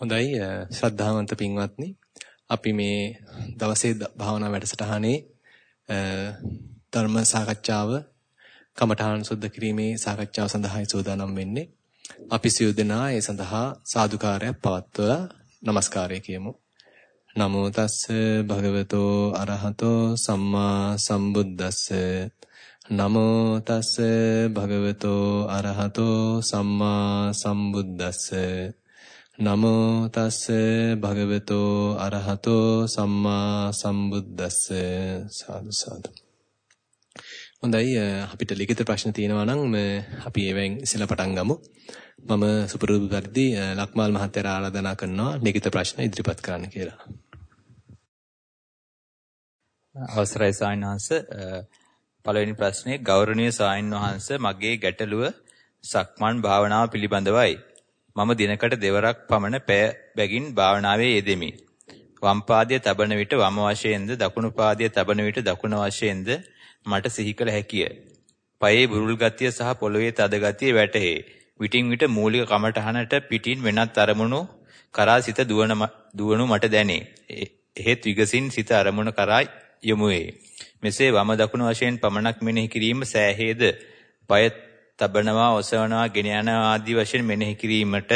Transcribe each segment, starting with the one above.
හොඳයි ශ්‍රද්ධාවන්ත පින්වත්නි අපි මේ දවසේ භාවනා වැඩසටහනේ ධර්ම සාකච්ඡාව කමඨාන් සුද්ධ කිරීමේ සාකච්ඡාව සඳහායි සූදානම් වෙන්නේ. අපි සියලු දෙනා ඒ සඳහා සාදුකාරයක් පවත්වලා নমස්කාරය කියමු. නමෝ තස්ස භගවතෝ අරහතෝ සම්මා සම්බුද්දස්ස නමෝ තස්ස භගවතෝ අරහතෝ සම්මා සම්බුද්දස්ස නමෝ තස්ස භගවතෝ අරහතෝ සම්මා සම්බුද්දස්ස. සාදු සාදු. හොඳයි අපිට ලිඛිත ප්‍රශ්න තියෙනවා නම් අපි ඒවෙන් ඉස්සෙල්ලා පටන් ගමු. මම සුපුරුදු පරිදි ලක්මාල් මහත්තයාට ආරාධනා කරනවා ලිඛිත ප්‍රශ්න ඉදිරිපත් කරන්න කියලා. අවසරයි සායනහංශ පළවෙනි ප්‍රශ්නේ ගෞරවනීය සායන් වහන්සේ මගේ ගැටලුව සක්මන් භාවනාව පිළිබඳවයි. මම දිනකට දෙවරක් පමණ පැය බැගින් භාවනාවේ යෙදෙමි. වම් පාදයේ තබන විට වම වශයෙන්ද දකුණු පාදයේ තබන විට දකුණ වශයෙන්ද මට සිහි කළ හැකිය. පයේ බුරුල් ගතිය සහ පොළවේ තද ගතිය වැටහේ. විටින් විට මූලික කමටහනට පිටින් වෙනත් අරමුණු කරා සිත දුවන දුවනු මට දැනේ. එහෙත් විගසින් සිත අරමුණ කරා යොමු වේ. මෙසේ වම දකුණ වශයෙන් පමණක් මෙනෙහි කිරීම සෑහේද? පය තබනවා ඔසවනවා ගෙන යනවා ආදී වශයෙන් මෙනෙහි කිරීමට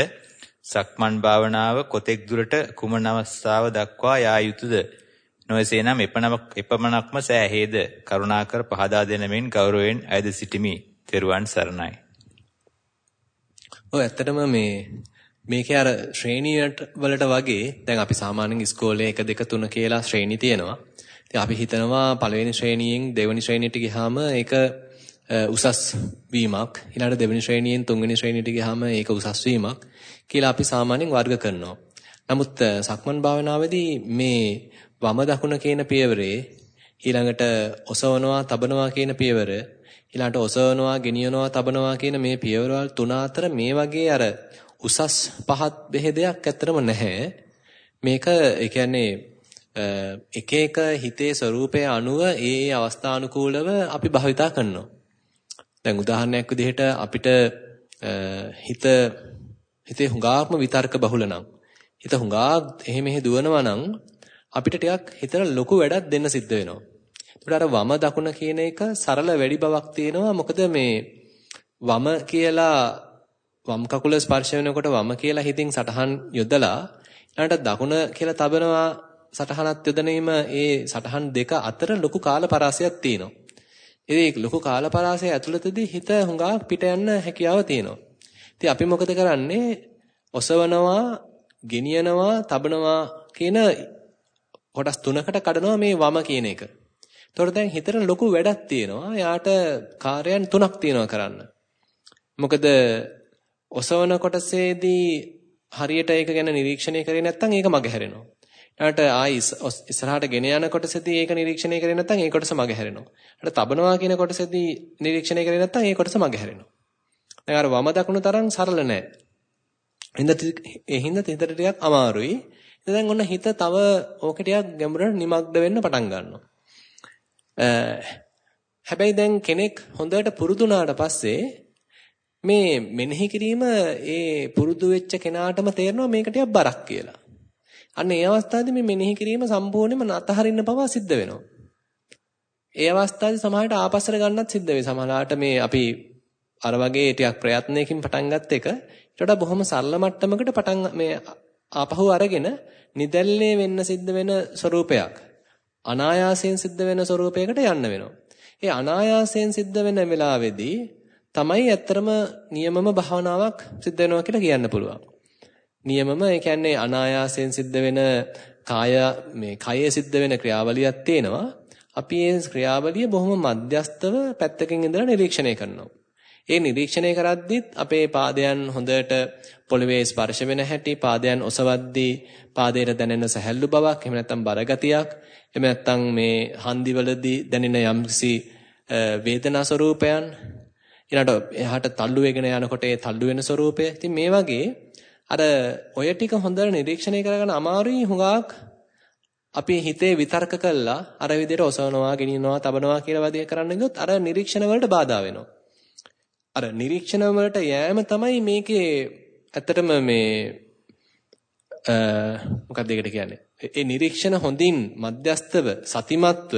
සක්මන් භාවනාව කොතෙක් දුරට කුමන අවස්ථාව දක්වා යා යුතුද? නොයසේනම් එපමණක්ම සෑහේද. කරුණාකර පහදා දෙන මෙන් ගෞරවයෙන් අයද සිටිමි. තෙරුවන් සරණයි. ඔය ඇත්තටම මේ මේකේ අර ශ්‍රේණියට වලට වගේ දැන් අපි සාමාන්‍යයෙන් ඉස්කෝලේ 1 2 3 කියලා ශ්‍රේණි තියෙනවා. ඉතින් අපි හිතනවා පළවෙනි ශ්‍රේණියෙන් දෙවෙනි ශ්‍රේණියට ගියාම ඒක උසස් වීමක් ඊළඟට දෙවෙනි ශ්‍රේණියෙන් තුන්වෙනි ශ්‍රේණියට ගියාම ඒක උසස් වීමක් කියලා අපි සාමාන්‍යයෙන් වර්ග කරනවා. නමුත් සක්මන් භාවනාවේදී මේ වම දකුණ කියන පියවරේ ඊළඟට ඔසවනවා තබනවා කියන පියවර ඊළඟට ඔසවනවා ගෙනියනවා තබනවා කියන මේ පියවරවල් තුන අතර මේ වගේ අර උසස් පහත් බෙහෙදයක් ඇත්තටම නැහැ. මේක ඒ කියන්නේ එක එක හිතේ ස්වરૂපය අනුව ඒ ඒ අවස්ථානුකූලව අපි භාවිතා කරනවා. දැන් උදාහරණයක් විදිහට අපිට හිත හිතේ හුඟාක්ම විතර්ක බහුල නම් හිත හුඟාක් එහෙ මෙහෙ දුවනවා නම් අපිට ටිකක් හිතට ලොකු වැඩක් දෙන්න සිද්ධ වෙනවා. ඒකට අර වම දකුණ කියන එක සරල වැඩි බවක් තියෙනවා. මොකද මේ වම කියලා වම් කකුල ස්පර්ශ වෙනකොට වම කියලා හිතින් සටහන් යොදලා ඊළඟට දකුණ කියලා තබනවා සටහනත් යොදනීම ඒ සටහන් දෙක අතර ලොකු කාල පරාසයක් තියෙනවා. ඒ ලොකු කාලපරාසය ඇතුළතදී හිත හුඟක් පිට යන්න හැකියාව තියෙනවා. ඉතින් අපි මොකද කරන්නේ? ඔසවනවා, ගෙනියනවා, තබනවා කියන කොටස් තුනකට කඩනවා මේ වම කියන එක. එතකොට දැන් හිතට ලොකු වැඩක් තියෙනවා. යාට කාර්යයන් තුනක් තියෙනවා කරන්න. මොකද ඔසවන කොටසේදී හරියට ඒක ගැන නිරීක්ෂණය කරේ නැත්නම් ඒක මගහැරෙනවා. ඊට ආයි ඉස්සරහට ගෙන යන කොටසදී ඒක නිරීක්ෂණය කරේ නැත්නම් ඒ කොටස මග හැරෙනවා. ඊට තබනවා කියන කොටසදී නිරීක්ෂණය කරේ නැත්නම් ඒ කොටස මග හැරෙනවා. දැන් අර වම දකුණු තරම් සරල නෑ. හින්ද ඒ හින්ද හිතට ටිකක් අමාරුයි. දැන් ඔන්න හිත තව ඕක ටිකක් ගැඹුරට නිමග්න වෙන්න පටන් ගන්නවා. හැබැයි දැන් කෙනෙක් හොඳට පුරුදුනාට පස්සේ මේ මෙනෙහි කිරීම ඒ පුරුදු වෙච්ච කෙනාටම තේරෙනවා මේක ටිකක් බරක් කියලා. අන්න ඒ අවස්ථාවේදී මේ මෙනෙහි කිරීම සම්පූර්ණයෙන්ම අතහරින්න පවා සිද්ධ වෙනවා. ඒ අවස්ථාවේ සමහරට ආපස්සට ගන්නත් සිද්ධ වෙයි. සමහරලාට මේ අපි අර වගේ ටිකක් ප්‍රයත්නයකින් පටන් ගත්ත එක ඊට වඩා බොහොම සරල මට්ටමකට පටන් මේ ආපහු අරගෙන නිදැල්ලේ වෙන්න සිද්ධ වෙන ස්වરૂපයක් අනායාසයෙන් සිද්ධ වෙන ස්වરૂපයකට යන්න වෙනවා. ඒ අනායාසයෙන් සිද්ධ වෙන වෙලාවේදී තමයි ඇත්තරම නියමම භාවනාවක් සිද්ධ වෙනවා කියලා කියන්න පුළුවන්. නියමම ඒ කියන්නේ අනායාසයෙන් සිද්ධ වෙන කාය මේ කයේ සිද්ධ වෙන ක්‍රියාවලියක් තියෙනවා. අපි ඒ ක්‍රියාවලිය බොහොම මධ්‍යස්තව පැත්තකින් ඉඳලා නිරීක්ෂණය කරනවා. ඒ නිරීක්ෂණය කරද්දිත් අපේ පාදයන් හොඳට පොළවේ ස්පර්ශ වෙන හැටි, පාදයන් ඔසවද්දී පාදයට දැනෙන සැහැල්ලු බවක්, එහෙම නැත්නම් බරගතියක්, එහෙම නැත්නම් මේ හන්දිවලදී දැනෙන යම්කිසි වේදනා ස්වરૂපයන් ඊළඟට එහාට තල්ලු වෙගෙන යනකොට ඒ තල්ලු වෙන ස්වરૂපය. ඉතින් මේ වගේ අර ඔය ටික හොඳට නිරීක්ෂණය කරගන්න අමාරුයි හුඟක් අපි හිතේ විතර්ක කළා අර විදිහට ඔසවනවා, ගෙනියනවා, තබනවා කියලා වදිය කරන්න ගියොත් අර නිරීක්ෂණ වලට බාධා වෙනවා. අර නිරීක්ෂණ වලට යෑම තමයි මේකේ ඇත්තටම මේ මොකක්ද ඒකට කියන්නේ? ඒ නිරීක්ෂණ හොඳින් මධ්‍යස්තව සතිමත්ව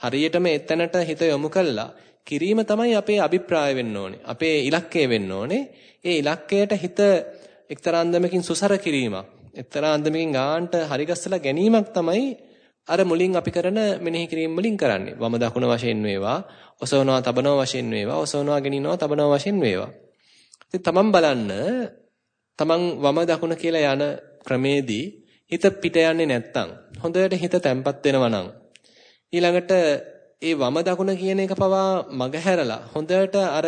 හරියටම එතනට හිත යොමු කළා කිරීම තමයි අපේ අභිප්‍රාය වෙන්න ඕනේ. අපේ ඉලක්කය වෙන්න ඕනේ. ඒ ඉලක්කයට හිත එක්තරා අන්දමකින් සුසර කිරීමක්. එක්තරා අන්දමකින් ගාන්ට හරිගස්සලා ගැනීමක් තමයි අර මුලින් අපි කරන මෙනෙහි කිරීම වලින් කරන්නේ. වම දකුණ වශයෙන් වේවා, ඔසවනවා තබනවා වශයෙන් වේවා, ඔසවනවා ගෙනිනවා තබනවා වශයෙන් වේවා. ඉතින් තමන් බලන්න තමන් වම දකුණ කියලා යන ක්‍රමේදී හිත පිට යන්නේ නැත්තම් හොඳට හිත තැම්පත් වෙනවා නම් ඊළඟට ඒ වම දකුණ කියන එක පවා මගහැරලා හොඳට අර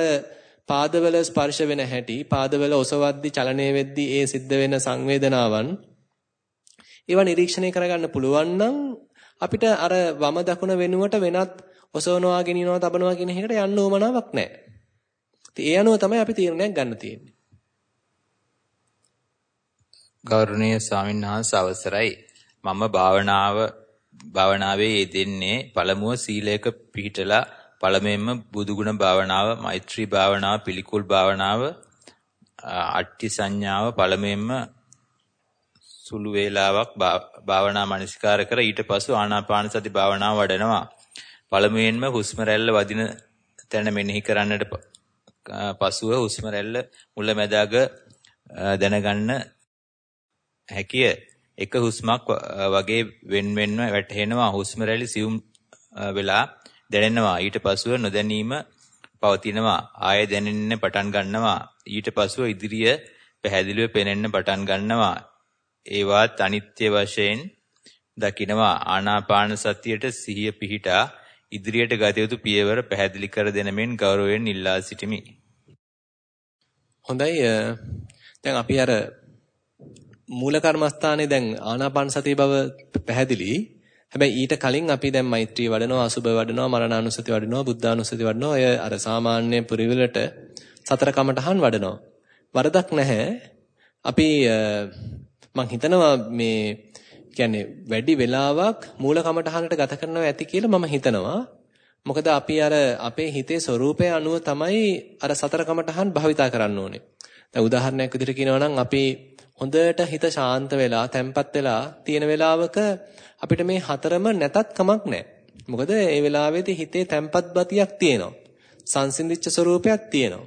පාදවල ස්පර්ශ වෙන හැටි පාදවල ඔසවද්දි චලනය වෙද්දි ඒ සිද්ධ වෙන සංවේදනාවන් ඒවා නිරීක්ෂණය කරගන්න පුළුවන් නම් අපිට අර වම දකුණ වෙනුවට වෙනත් ඔසවනවා ගෙනියනවා තබනවා කියන එකට යන්න ඕමනාවක් නැහැ. ඉතින් ඒ අනුව තමයි අපි තීරණයක් ගන්න තියෙන්නේ. ගෞරවනීය ස්වාමින්වහන්සේ අවසරයි. මම භාවනාව භාවනාවේ යෙදෙන්නේ පළමුව සීලයක පිහිටලා පළමුවෙන්ම බුදුගුණ භාවනාව, මෛත්‍රී භාවනාව, පිළිකුල් භාවනාව, අට්ටි සංඥාව පළමුවෙන්ම සුළු වේලාවක් භාවනා මනසිකාර කර ඊට පසු ආනාපාන සති භාවනාව වඩනවා. පළමුවෙන්ම හුස්ම රැල්ල වදින තැන මෙනෙහි කරන්නට පසුව හුස්ම රැල්ල මුලැමැදාග දැනගන්න හැකිය. එක හුස්මක් වගේ වෙන් වෙන්ව වැටෙනවා හුස්ම රැලි සියුම් වෙලා දැනෙනවා. ඊට පසුව නොදැනීම පවතිනවා. ආය දැනෙන්න පටන් ගන්නවා. ඊට පසුව ඉදිරිය පැහැදිලිව පෙනෙන්න පටන් ගන්නවා. ඒවත් අනිත්‍ය වශයෙන් දකිනවා. ආනාපාන සතියට සිහිය පිහිටා ඉදිරියට ගත යුතු පියවර පැහැදිලි කර දෙන මෙන් ගෞරවයෙන් ඉල්ලා සිටිමි. හොඳයි දැන් අපි අර මූල කර්මස්ථානේ දැන් ආනාපාන සතිය බව පැහැදිලි. හැබැයි ඊට කලින් අපි දැන් මෛත්‍රී වඩනවා, අසුබ වඩනවා, මරණානුසති වඩනවා, බුද්ධානුසති වඩනවා. ඔය අර සාමාන්‍ය පුරිවිලට සතර කමඨහන් වඩනවා. වරදක් නැහැ. අපි මං හිතනවා මේ කියන්නේ වැඩි වෙලාවක් මූල කමඨහනට ගත කරනවා ඇති කියලා මම හිතනවා. මොකද අපි අර අපේ හිතේ ස්වરૂපය අනුව තමයි අර සතර කමඨහන් භාවිතා කරන්න ඕනේ. දැන් උදාහරණයක් විදිහට කියනවා නම් අපි හොඳට හිත ශාන්ත වෙලා, තැම්පත් වෙලා තියෙන වෙලාවක අපිට මේ හතරම නැතත් කමක් නැහැ. මොකද ඒ වෙලාවේදී හිතේ තැම්පත් බතියක් තියෙනවා. සංසිඳිච්ච ස්වરૂපයක් තියෙනවා.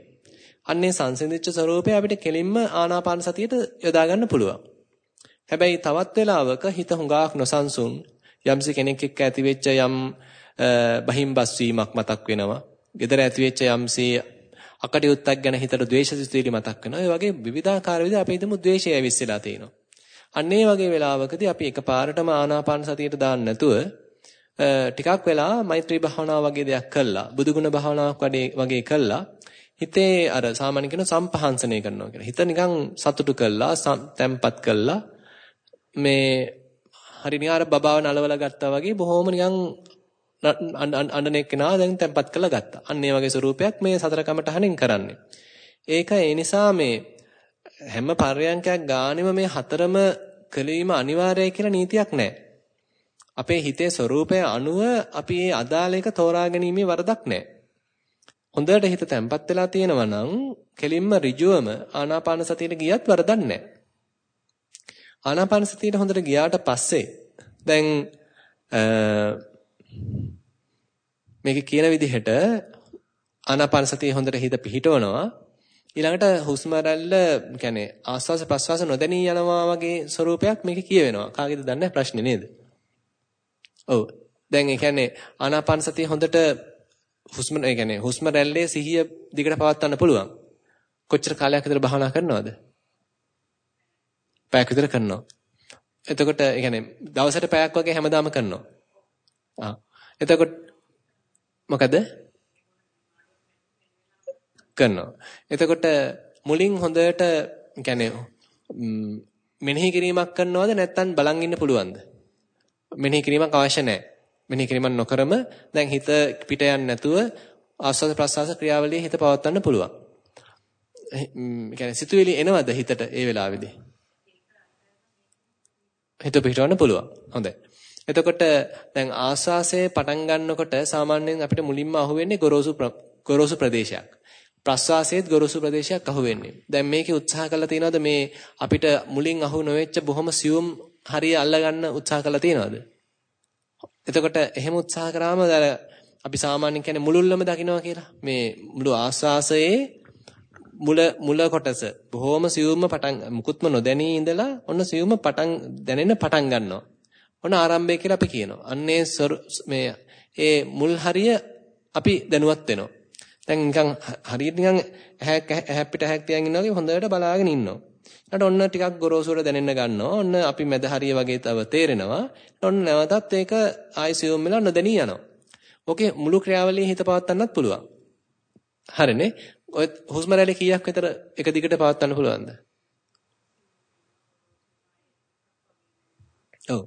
අන්නේ සංසිඳිච්ච ස්වરૂපය අපිට කෙලින්ම ආනාපාන සතියට යොදා ගන්න පුළුවන්. හැබැයි තවත් වෙලාවක හිත හුඟක් නොසන්සුන් යම්සි කෙනෙක් එක්ක ඇතිවෙච්ච යම් බහිම්බස් වීමක් මතක් වෙනවා. gedara ඇතිවෙච්ච යම්සි අකටයුත්තක් ගැන හිතට ද්වේෂ සිතුවිලි මතක් වෙනවා. ඒ වගේ විවිධාකාර විදිහ අපි හිතමු ද්වේෂය ඇවිස්සලා තියෙනවා. අන්න ඒ වගේ වෙලාවකදී අපි එකපාරටම ආනාපාන සතියට දාන්න නැතුව ටිකක් වෙලා මෛත්‍රී භාවනාව වගේ දෙයක් කළා. බුදුගුණ භාවනාවක් වගේ කළා. හිතේ අර සාමාන්‍ය කියන සම්පහන්සනය කරනවා කියලා. හිත නිකන් සතුටු කළා, තැම්පත් කළා. මේ හරි නිකාර බබාව නලවලා ගත්තා වගේ බොහොම නිකන් අඬන එක්කෙනා දැන් තැම්පත් කරලා ගත්තා. අන්න ඒ වගේ ස්වරූපයක් මේ සතර කමටහනින් කරන්නේ. ඒක ඒ නිසා මේ හැම පර්යංකයක් ගානෙම මේ හතරම කලීම අනිවාර්යයි කියලා නීතියක් නැහැ. අපේ හිතේ ස්වરૂපය අනුව අපි මේ අදාළ එක තෝරා ගැනීමේ වරදක් නැහැ. හොඳට හිත තැම්පත් වෙලා තියෙනවා නම් කෙලින්ම ඍජුවම ආනාපාන සතියට ගියත් වරදක් නැහැ. ආනාපාන සතියට හොඳට ගියාට පස්සේ දැන් මේක කියන විදිහට ආනාපාන සතිය හොඳට හිත පිහිටවනවා. ඊළඟට හුස්ම රැල්ල කියන්නේ ආස්වාස ප්‍රස්වාස නොදැනී යනවා වගේ ස්වරූපයක් මේක කියවෙනවා. කාගේද දන්නේ ප්‍රශ්නේ නේද? ඔව්. දැන් ඒ කියන්නේ ආනාපාන සතිය හොඳට හුස්ම ඒ කියන්නේ හුස්ම රැල්ලේ සිහිය දිගට පවත්වන්න පුළුවන්. කොච්චර කාලයක් විතර භාවනා කරනවද? පැයක් විතර කරනවා. එතකොට ඒ කියන්නේ දවසට පැයක් වගේ හැමදාම කරනවා. ආ. එතකොට මොකද? කරනවා. එතකොට මුලින් හොඳට කියන්නේ මෙනෙහි කිරීමක් කරනවද නැත්නම් බලන් ඉන්න පුළුවන්ද? මෙනෙහි කිරීමක් අවශ්‍ය නැහැ. මෙනෙහි කිරීමක් නොකරම දැන් හිත පිට යන්නේ නැතුව ආස්වාද ප්‍රසආස ක්‍රියාවලියේ හිත පවත්වන්න පුළුවන්. කියන්නේ සිතුවිලි එනවද හිතට ඒ වෙලාවේදී? හිත පිටවන්න පුළුවන්. හොඳයි. එතකොට දැන් ආස්වාසය පටන් ගන්නකොට සාමාන්‍යයෙන් අපිට මුලින්ම අහුවෙන්නේ ගොරෝසු ගොරෝසු ප්‍රදේශයක්. ප්‍රස්වාසයේත් ගොරෝසු ප්‍රදේශයක් අහු වෙන්නේ. දැන් මේකේ උත්සාහ කළා තියනවද මේ අපිට මුලින් අහු නොවෙච්ච බොහොම සියුම් හරිය අල්ලගන්න උත්සාහ කළා තියනවද? එතකොට එහෙම උත්සාහ කරාම අපි සාමාන්‍යයෙන් කියන්නේ මුලුල්ලම දකින්නවා කියලා. මේ මුළු ආස්වාසයේ මුල මුල කොටස බොහොම සියුම්ම පටන් මුකුත්ම නොදැනී ඉඳලා ඔන්න සියුම්ම පටන් දැනෙන්න පටන් ගන්නවා. ඔන්න ආරම්භය කියලා අපි කියනවා. අන්නේ මේ ඒ මුල් හරිය අපි දැනුවත් වෙනවා. දැන් නිකන් හරියට නිකන් ඇහැක් ඇහැප්පිට ඇහැක් තියන් ඉන්නවා වගේ හොඳට බලාගෙන ඉන්නවා. ඊට ඔන්න ටිකක් ගොරෝසුර දැනෙන්න ගන්නවා. ඔන්න අපි මැද හරිය වගේ තව තේරෙනවා. ඔන්න නැවතත් ඒක ආයිසියුම් වෙලා නොදැනී යනවා. ඕකේ මුළු ක්‍රියාවලියේ හිත පවත්වන්නත් පුළුවන්. හරිනේ. ඔය හුස්ම රැලි කීයක් විතර එක දිගට පවත්වන්න පුළුවන්ද? ඔව්.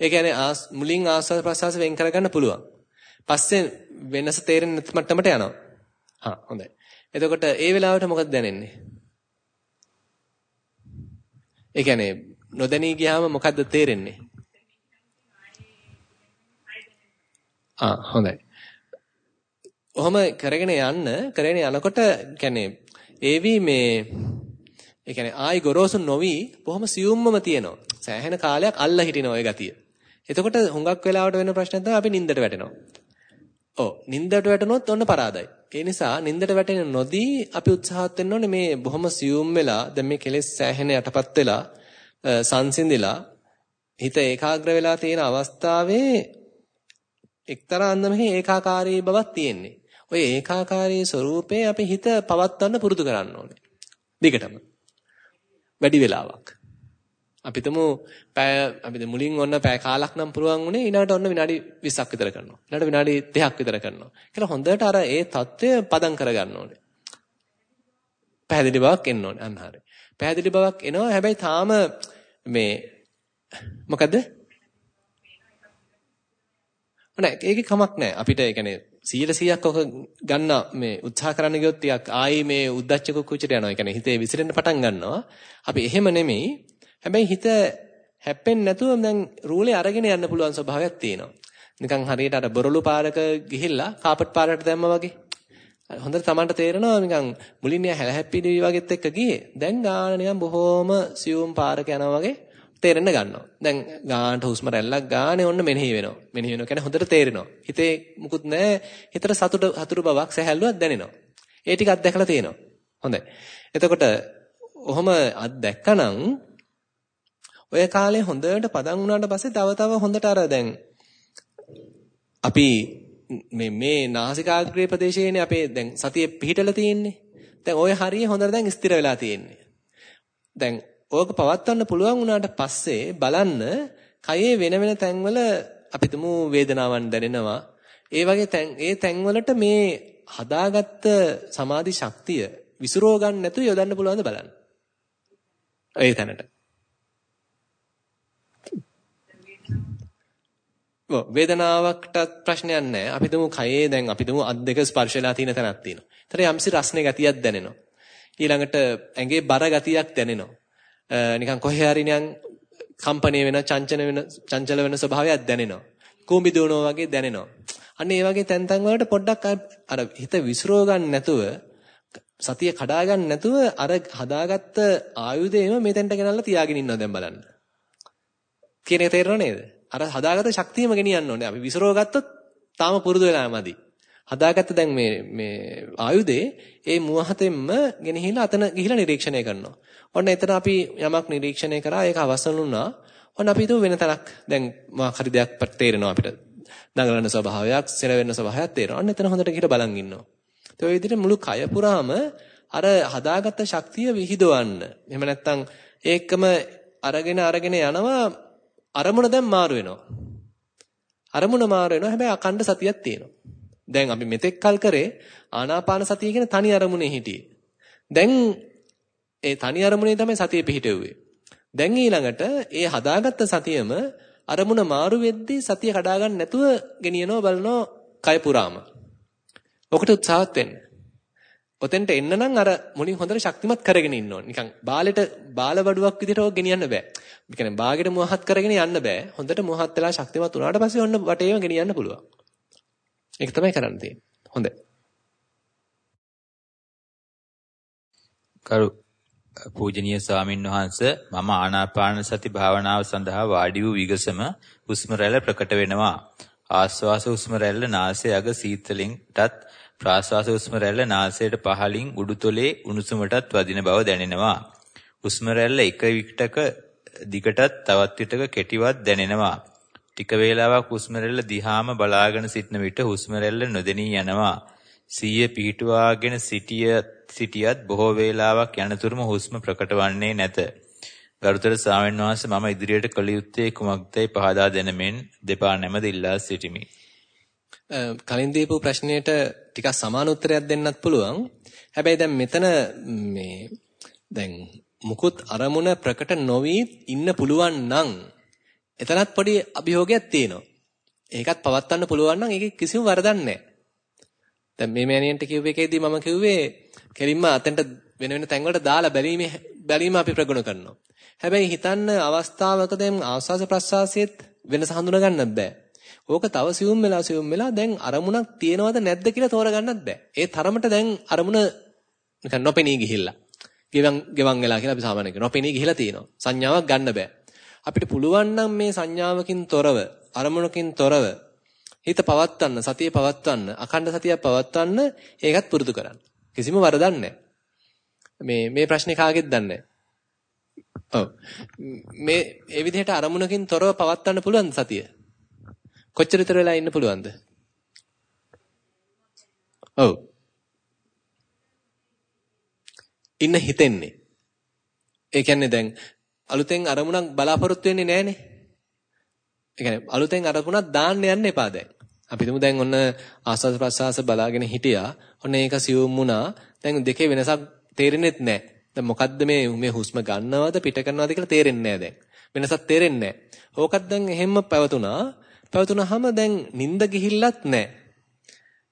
ඒ කියන්නේ මුලින් ආස්වාද ප්‍රසවාස වෙන් කරගන්න පුළුවන්. පස්සේ වෙනස තේරෙන්නේ නැති මට්ටමට යනවා. හා හොඳයි. එතකොට ඒ වෙලාවට මොකද දැනෙන්නේ? ඒ කියන්නේ නොදැනී ගියාම මොකද්ද තේරෙන්නේ? ආ හොඳයි. ඔහොම කරගෙන යන්න කරගෙන යනකොට කියන්නේ ඒවි මේ ඒ කියන්නේ ආයි ගොරෝසු නොවි බොහොම සියුම්මම තියෙනවා. සෑහෙන කාලයක් අල්ල හිටින ඔය ගතිය. එතකොට හුඟක් වෙලාවට වෙන ප්‍රශ්නයක් තමයි අපි නින්දට වැටෙනවා. ඔව් නින්දට වැටුනොත් ඔන්න පරාදයි. ඒ නිසා නින්දට වැටෙන නොදී අපි උත්සාහත් වෙන්න ඕනේ මේ බොහොම සියුම් වෙලා දැන් මේ කෙලෙස් සෑහෙන යටපත් වෙලා සංසිඳිලා හිත ඒකාග්‍ර වෙලා තියෙන අවස්ථාවේ එක්තරා අන්දමකින් ඒකාකාරී බවක් තියෙන්නේ. ඔය ඒකාකාරී ස්වરૂපේ අපි හිත පවත්වන්න පුරුදු කරන්න ඕනේ. දිගටම. වැඩි වෙලාවක්. අපිටම පැය අපිට මුලින් ඔන්න පැය කාලක් නම් පුළුවන් වුණේ ඊළඟට ඔන්න විනාඩි 20ක් විතර කරනවා. ඊළඟට විනාඩි 30ක් විතර කරනවා. කියලා හොඳට අර ඒ தত্ত্বය පදම් කරගන්න ඕනේ. පැහැදිලි බවක් එන්න ඕනේ අන්න හරිය. පැහැදිලි බවක් එනවා හැබැයි තාම මේ මොකද? නැහැ ඒකේ කමක් නැහැ. අපිට ඒ කියන්නේ 100%ක් ඔක ගන්න මේ උත්සාහ කරන්න ගියොත් ටිකක් ආයේ මේ උද්දච්ච කුකුචට යනවා. ඒ කියන්නේ හිතේ විසිරෙන්න පටන් ගන්නවා. අපි එහෙම නෙමෙයි හැබැයි හිත හැප්පෙන්නේ නැතුව දැන් රූලේ අරගෙන යන්න පුළුවන් ස්වභාවයක් තියෙනවා. නිකන් හරියට අර බොරළු පාරක ගිහිල්ලා කාපට් පාරකට දැම්මා වගේ. හොඳට Tamanට තේරෙනවා නිකන් මුලින් යා හැලහැප්පිලි වගේත් එක්ක ගියේ. දැන් ගාන නිකන් බොහොම සියුම් පාරක යනවා වගේ තේරෙන්න ගන්නවා. දැන් ගානට හුස්ම රැල්ලක් ගානේ ඔන්න මෙනෙහි වෙනවා. මෙනෙහි වෙනවා කියන්නේ හොඳට තේරෙනවා. හිතේ මුකුත් නැහැ. හිතට සතුට හතුරු බවක් සැහැල්ලුවක් දැනෙනවා. ඒ ටික අත්දැකලා තියෙනවා. හොඳයි. එතකොට ඔහොම අත්දැක්කනම් ඔය කාලේ හොඳට පදන් වුණාට පස්සේ තව තව හොඳට අර දැන් අපි මේ මේ නාසිකාග්‍රේ ප්‍රදේශයේනේ අපේ දැන් සතිය පිහිටලා තියෙන්නේ. දැන් ওই හරිය හොඳට දැන් ස්ථිර වෙලා තියෙන්නේ. දැන් ඕක පවත්වන්න පුළුවන් වුණාට පස්සේ බලන්න කයේ වෙන වෙන තැන්වල අපි තුමු වේදනාවන් දැනෙනවා. ඒ වගේ තැන් ඒ තැන්වලට මේ හදාගත්ත සමාධි ශක්තිය විසිරෝ ගන්න නැතුව යොදන්න පුළුවන්ද බලන්න. ඒ තැනට. ඔව් වේදනාවකට ප්‍රශ්නයක් නැහැ. අපි දුමු කයේ දැන් අපි දුමු අත් දෙක ස්පර්ශලා තියෙන තැනක් තියෙනවා. ඒතර යම්සි රස්නේ ගතියක් දැනෙනවා. ඊළඟට ඇඟේ බර ගතියක් දැනෙනවා. නිකන් කොහේ හරි නිකන් කම්පණය වෙන, චංචන වෙන, චංචල වෙන ස්වභාවයක් දැනෙනවා. කූඹි දුවනවා වගේ දැනෙනවා. අන්න ඒ වගේ තැන් තැන් වලට පොඩ්ඩක් අර හිත විසිරව ගන්න නැතුව සතිය කඩා ගන්න නැතුව අර හදාගත්ත ආයුධයම මෙතෙන්ට ගෙනල්ලා තියාගෙන ඉන්නවා දැන් බලන්න. කියන එක තේරෙනව නේද? අර හදාගත්ත ශක්තියම ගෙනියන්න ඕනේ. අපි විසිරව ගත්තොත් තාම පුරුදු වෙලා නැමදි. හදාගත්ත දැන් මේ මේ ආයුධේ ඒ මුවහතෙන්ම ගෙනහිලා අතන ගිහිලා නිරීක්ෂණය කරනවා. ඔන්න එතන අපි යමක් නිරීක්ෂණය කරා ඒක අවසන් වුණා. ඔන්න අපි හිතුව වෙන තැනක් දැන් මොකක් හරි දෙයක් තේරෙනවා අපිට. දඟලන ස්වභාවයක්, සිර වෙන ස්වභාවයක් තේරෙනවා. ඔන්න එතන හොඳට ගිහිලා බලන් ඉන්නවා. ඒ ඔය විදිහට මුළු කය පුරාම අර හදාගත්ත ශක්තිය විහිදවන්න. එහෙම නැත්නම් ඒකම අරගෙන අරගෙන යනවා අරමුණ දැන් මාරු වෙනවා. අරමුණ මාරු වෙනවා. හැබැයි අකණ්ඩ සතියක් තියෙනවා. දැන් අපි මෙතෙක් කල් කරේ ආනාපාන සතිය කියන තනි අරමුණේ හිටියේ. දැන් ඒ තනි අරමුණේ තමයි සතිය පිහිටෙව්වේ. දැන් ඊළඟට ඒ හදාගත්ත සතියම අරමුණ මාරු වෙද්දී සතිය කඩා ගන්න නැතුව ගෙනියනවා බලනවා කය පුරාම. ඔකට උත්සාහත් වෙන්න. ඔතෙන්ට එන්න නම් අර මුලින් හොඳට ශක්තිමත් කරගෙන ඉන්න ඕනේ. නිකන් බාලෙට බාල බඩුවක් විදිහට ඕක ගෙනියන්න බෑ. ඒ කියන්නේ බාගෙට මුවහත් කරගෙන යන්න බෑ. හොඳට මුවහත් වෙලා ශක්තිමත් වුණාට පස්සේ ඔන්න වටේම ගෙනියන්න පුළුවන්. ඒක තමයි කරන්න තියෙන්නේ. හොඳයි. කරු පූජනීය ස්වාමින් වහන්සේ මම ආනාපාන සති භාවනාව සඳහා වාඩි වූ විගසම හුස්ම රැල්ල ප්‍රකට වෙනවා. ආශ්වාස හුස්ම රැල්ල නාසය අග සීතලෙන්ටත් ප්‍රාශ්වාස හුස්ම රැල්ල නාසයට පහළින් උඩුතොලේ උණුසුමටත් වදින බව දැනෙනවා. හුස්ම රැල්ල එක විටක දිගටත් තවත් විටක කෙටිවත් දැනෙනවා. ටික වේලාවක් හුස්ම රැල්ල දිහාම බලාගෙන සිටන විට හුස්ම රැල්ල නොදෙනී යනවා. සීය පිහිටුවාගෙන සිටිය සිටියත් බොහෝ වේලාවක් යනතුරුම හුස්ම ප්‍රකට වන්නේ නැත. ගරුතර ස්වාමීන් වහන්සේ මම ඉදිරියට කළ යුත්තේ කුමක්දයි පහදා දෙනමෙන් දෙපා නැමද ඉල්ලා සිටිමි. කලින් දීපු ප්‍රශ්නයට ටිකක් සමාන උත්තරයක් දෙන්නත් පුළුවන්. හැබැයි දැන් මෙතන මේ දැන් මුකුත් අරමුණ ප්‍රකට නොවි ඉන්න පුළුවන් නම් එතනත් පොඩි අභියෝගයක් තියෙනවා. ඒකත් පවත්වන්න පුළුවන් නම් ඒකේ කිසිම වරදක් නැහැ. දැන් මේ මෑනියන්ට කිව්ව එකේදී මම කිව්වේ කෙලින්ම අතෙන්ට වෙන වෙන තැන් වලට දාලා බැලීමේ බැලීම අපි ප්‍රගුණ කරනවා. හැබැයි හිතන්න අවස්ථාවක දැන් ආස්වාස ප්‍රස්වාසයේත් වෙනස හඳුනා ගන්නත් බෑ. ඕක තව සියුම් වෙලා සියුම් වෙලා දැන් අරමුණක් තියෙනවද නැද්ද කියලා තෝරගන්නත් බෑ. ඒ තරමට දැන් අරමුණ නිකන් නොපෙනී ගිහිල්ලා. ගෙවන් ගෙවන් වෙලා කියලා අපි සාමාන්‍යයෙන් කියනවා. නොපෙනී ගිහිලා තියෙනවා. සංඥාවක් ගන්න බෑ. අපිට පුළුවන් නම් මේ සංඥාවකින් තොරව අරමුණකින් තොරව හිත පවත්වන්න සතිය පවත්වන්න අඛණ්ඩ සතිය පවත්වන්න ඒකත් පුරුදු කරන්න. කිසිම වරදක් මේ මේ ප්‍රශ්නේ කාගෙද දන්නේ ඔව්. මේ ඒ විදිහට අරමුණකින් තොරව පවත්වන්න පුළුවන්ද සතිය? කොච්චර විතර වෙලා ඉන්න පුළුවන්ද? ඔව්. ඉන්න හිතෙන්නේ. ඒ කියන්නේ දැන් අලුතෙන් අරමුණක් බලාපොරොත්තු වෙන්නේ නැහනේ. ඒ කියන්නේ අලුතෙන් අරමුණක් දාන්න යන්න එපා දැන්. අපි තුමු දැන් ඔන්න ආස්වාද ප්‍රසආස බලාගෙන හිටියා. ඔන්න ඒක සියුම් වුණා. දැන් දෙකේ වෙනසක් තේරෙන්නේත් නැහැ. දැන් මොකද්ද මේ මේ හුස්ම ගන්නවද පිට කරනවද කියලා තේරෙන්නේ නැහැ දැන්. වෙනසක් තේරෙන්නේ නැහැ. ඕකත් දැන් එහෙම්ම පැවතුණා. පැවතුනහම දැන් නිින්ද ගිහිල්ලත් නැහැ.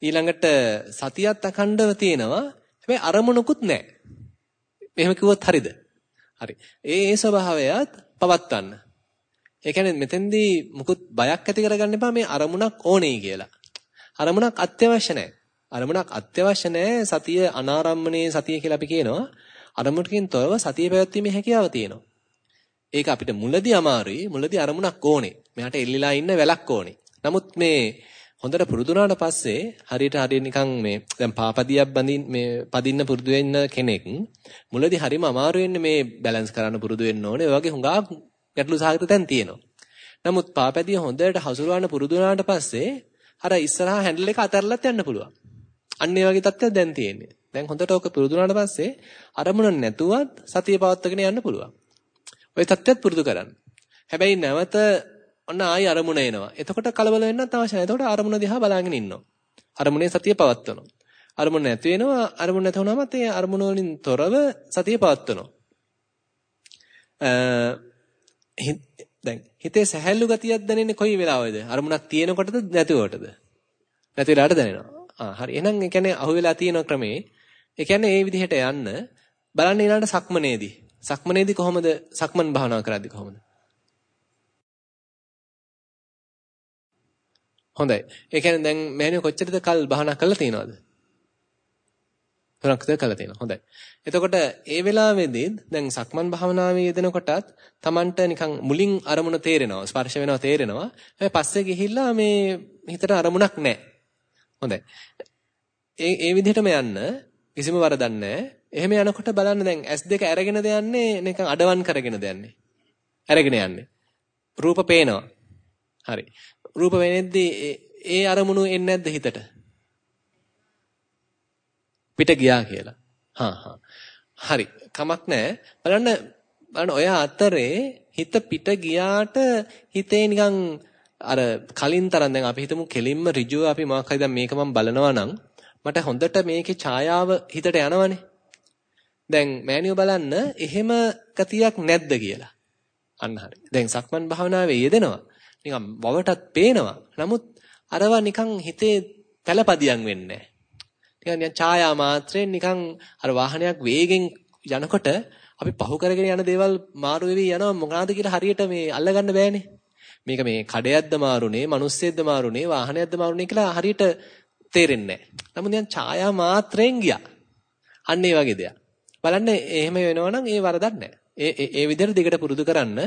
ඊළඟට සතියත් අඛණ්ඩව තියෙනවා. හැබැයි අරමුණකුත් නැහැ. මෙහෙම කිව්වොත් හරිද? හරි. ඒ ඒ ස්වභාවයත් පවත්වන්න. ඒ කියන්නේ මෙතෙන්දී මුකුත් බයක් ඇති කරගන්න එපා මේ අරමුණක් ඕනේ කියලා. අරමුණක් අත්‍යවශ්‍ය නැහැ. අරමුණක් අත්‍යවශ්‍ය නැහැ සතිය අනාරම්මනේ සතිය කියලා අපි කියනවා. අරමුණකින් තොරව සතිය පැවැත්වීමේ හැකියාව තියෙනවා. ඒක අපිට මුලදී අමාරුයි. මුලදී අරමුණක් ඕනේ. මෙයාට එල්ලිලා ඉන්න වැලක් ඕනේ. නමුත් මේ හොඳට පුරුදු පස්සේ හරියට හරියට නිකන් මේ දැන් පාපදියක් බඳින් මේ පදින්න පුරුදු වෙන්න කෙනෙක් මුලදී හරිම අමාරු වෙන්නේ මේ බැලන්ස් කරන්න පුරුදු වෙන්න ඕනේ. ඒ වගේ හුඟා ගැටලු සහගත තැන් තියෙනවා. නමුත් පාපැදිය හොඳට හසුරවන්න පුරුදු වුණාට පස්සේ අර ඉස්සරහා හැන්ඩල් එක අතහැරලත් යන්න පුළුවන්. අන්න ඒ වගේ තත්ත්වයක් දැන් තියෙන්නේ. දැන් හොඳට ඔක පුරුදු වුණාට පස්සේ අරමුණ නැතුවත් සතිය පවත්වාගෙන යන්න පුළුවන්. ওই තත්ත්වයක් පුරුදු කරන්න. හැබැයි නැවත ඔන්න ආයි අරමුණ එනවා. එතකොට කලබල වෙන්නත් අවශ්‍ය නැහැ. එතකොට අරමුණ දිහා බලාගෙන ඉන්නවා. අරමුණේ සතිය පවත්වනවා. අරමුණ නැති වෙනවා. අරමුණ නැති වුණාමත් ඒ අරමුණ වලින් තොරව සතිය පවත්වනවා. දැන් හිතේ සැහැල්ලු ගතියක් දැනෙන්නේ කොයි වෙලාවෙද? අරමුණක් තියෙනකොටද නැතිවටද? නැති වෙලාවට දැනෙනවා. ආ හරි. එහෙනම් ඒ කියන්නේ අහුවෙලා තියෙන ක්‍රමේ ඒ කියන්නේ මේ විදිහට යන්න බලන්න ඊළඟට සක්මනේදී. සක්මනේදී කොහොමද සක්මන් භාවනාව කරද්දී කොහොමද? හොඳයි. ඒ කියන්නේ දැන් මෑණියෝ කොච්චරද කල් භාවනා කරලා තියෙනවද? තුනක් විතර කරලා තියෙනවා. හොඳයි. එතකොට ඒ වෙලාවේදී දැන් සක්මන් භාවනාවේ යෙදෙනකොටත් Tamanට නිකන් මුලින් අරමුණ තේරෙනවා. ස්පර්ශ වෙනවා තේරෙනවා. හැබැයි පස්සේ ගිහිල්ලා මේ හිතට අරමුණක් නැහැ. හොඳයි. ඒ ඒ විදිහටම යන්න කිසිම වරදක් නැහැ. එහෙම යනකොට බලන්න දැන් S2 අරගෙනද යන්නේ නිකන් අඩවන් කරගෙනද යන්නේ? අරගෙන යන්නේ. රූප පේනවා. හරි. රූප වෙනෙද්දී ඒ අරමුණු එන්නේ නැද්ද හිතට? පිට ගියා කියලා. හා හා. හරි. කමක් නැහැ. බලන්න බලන්න ඔය අතරේ හිත පිට ගියාට හිතේ නිකන් අර කලින් තරම් දැන් අපි හිතමු කෙලින්ම ඍජුව අපි මොකක් හරි දැන් මේක මම බලනවා නම් මට හොඳට මේකේ ඡායාව හිතට යනවනේ. දැන් මෑනියෝ බලන්න එහෙම ගතියක් නැද්ද කියලා. අන්න හරි. දැන් සක්මන් භාවනාවේ යෙදෙනවා. නිකන් වවටත් පේනවා. නමුත් අරවා නිකන් හිතේ පළපදියම් වෙන්නේ නැහැ. නිකන් ඡායා මාත්‍රයෙන් නිකන් අර වාහනයක් වේගෙන් යනකොට අපි පහු කරගෙන යන දේවල් මාරු වෙවි යනවා මොකනවාද කියලා හරියට මේ අල්ලගන්න බෑනේ. මේක මේ කඩයක්ද මාරුනේ, මිනිස්සෙක්ද මාරුනේ, වාහනයක්ද මාරුනේ කියලා හරියට තේරෙන්නේ නැහැ. නමුත් දැන් ඡායා මාත්‍රයෙන් ගියා. අන්න ඒ වගේ දෙයක්. බලන්න එහෙම වෙනවනම් ඒ වරදක් නැහැ. ඒ ඒ විදිහට දිගට පුරුදු කරන්න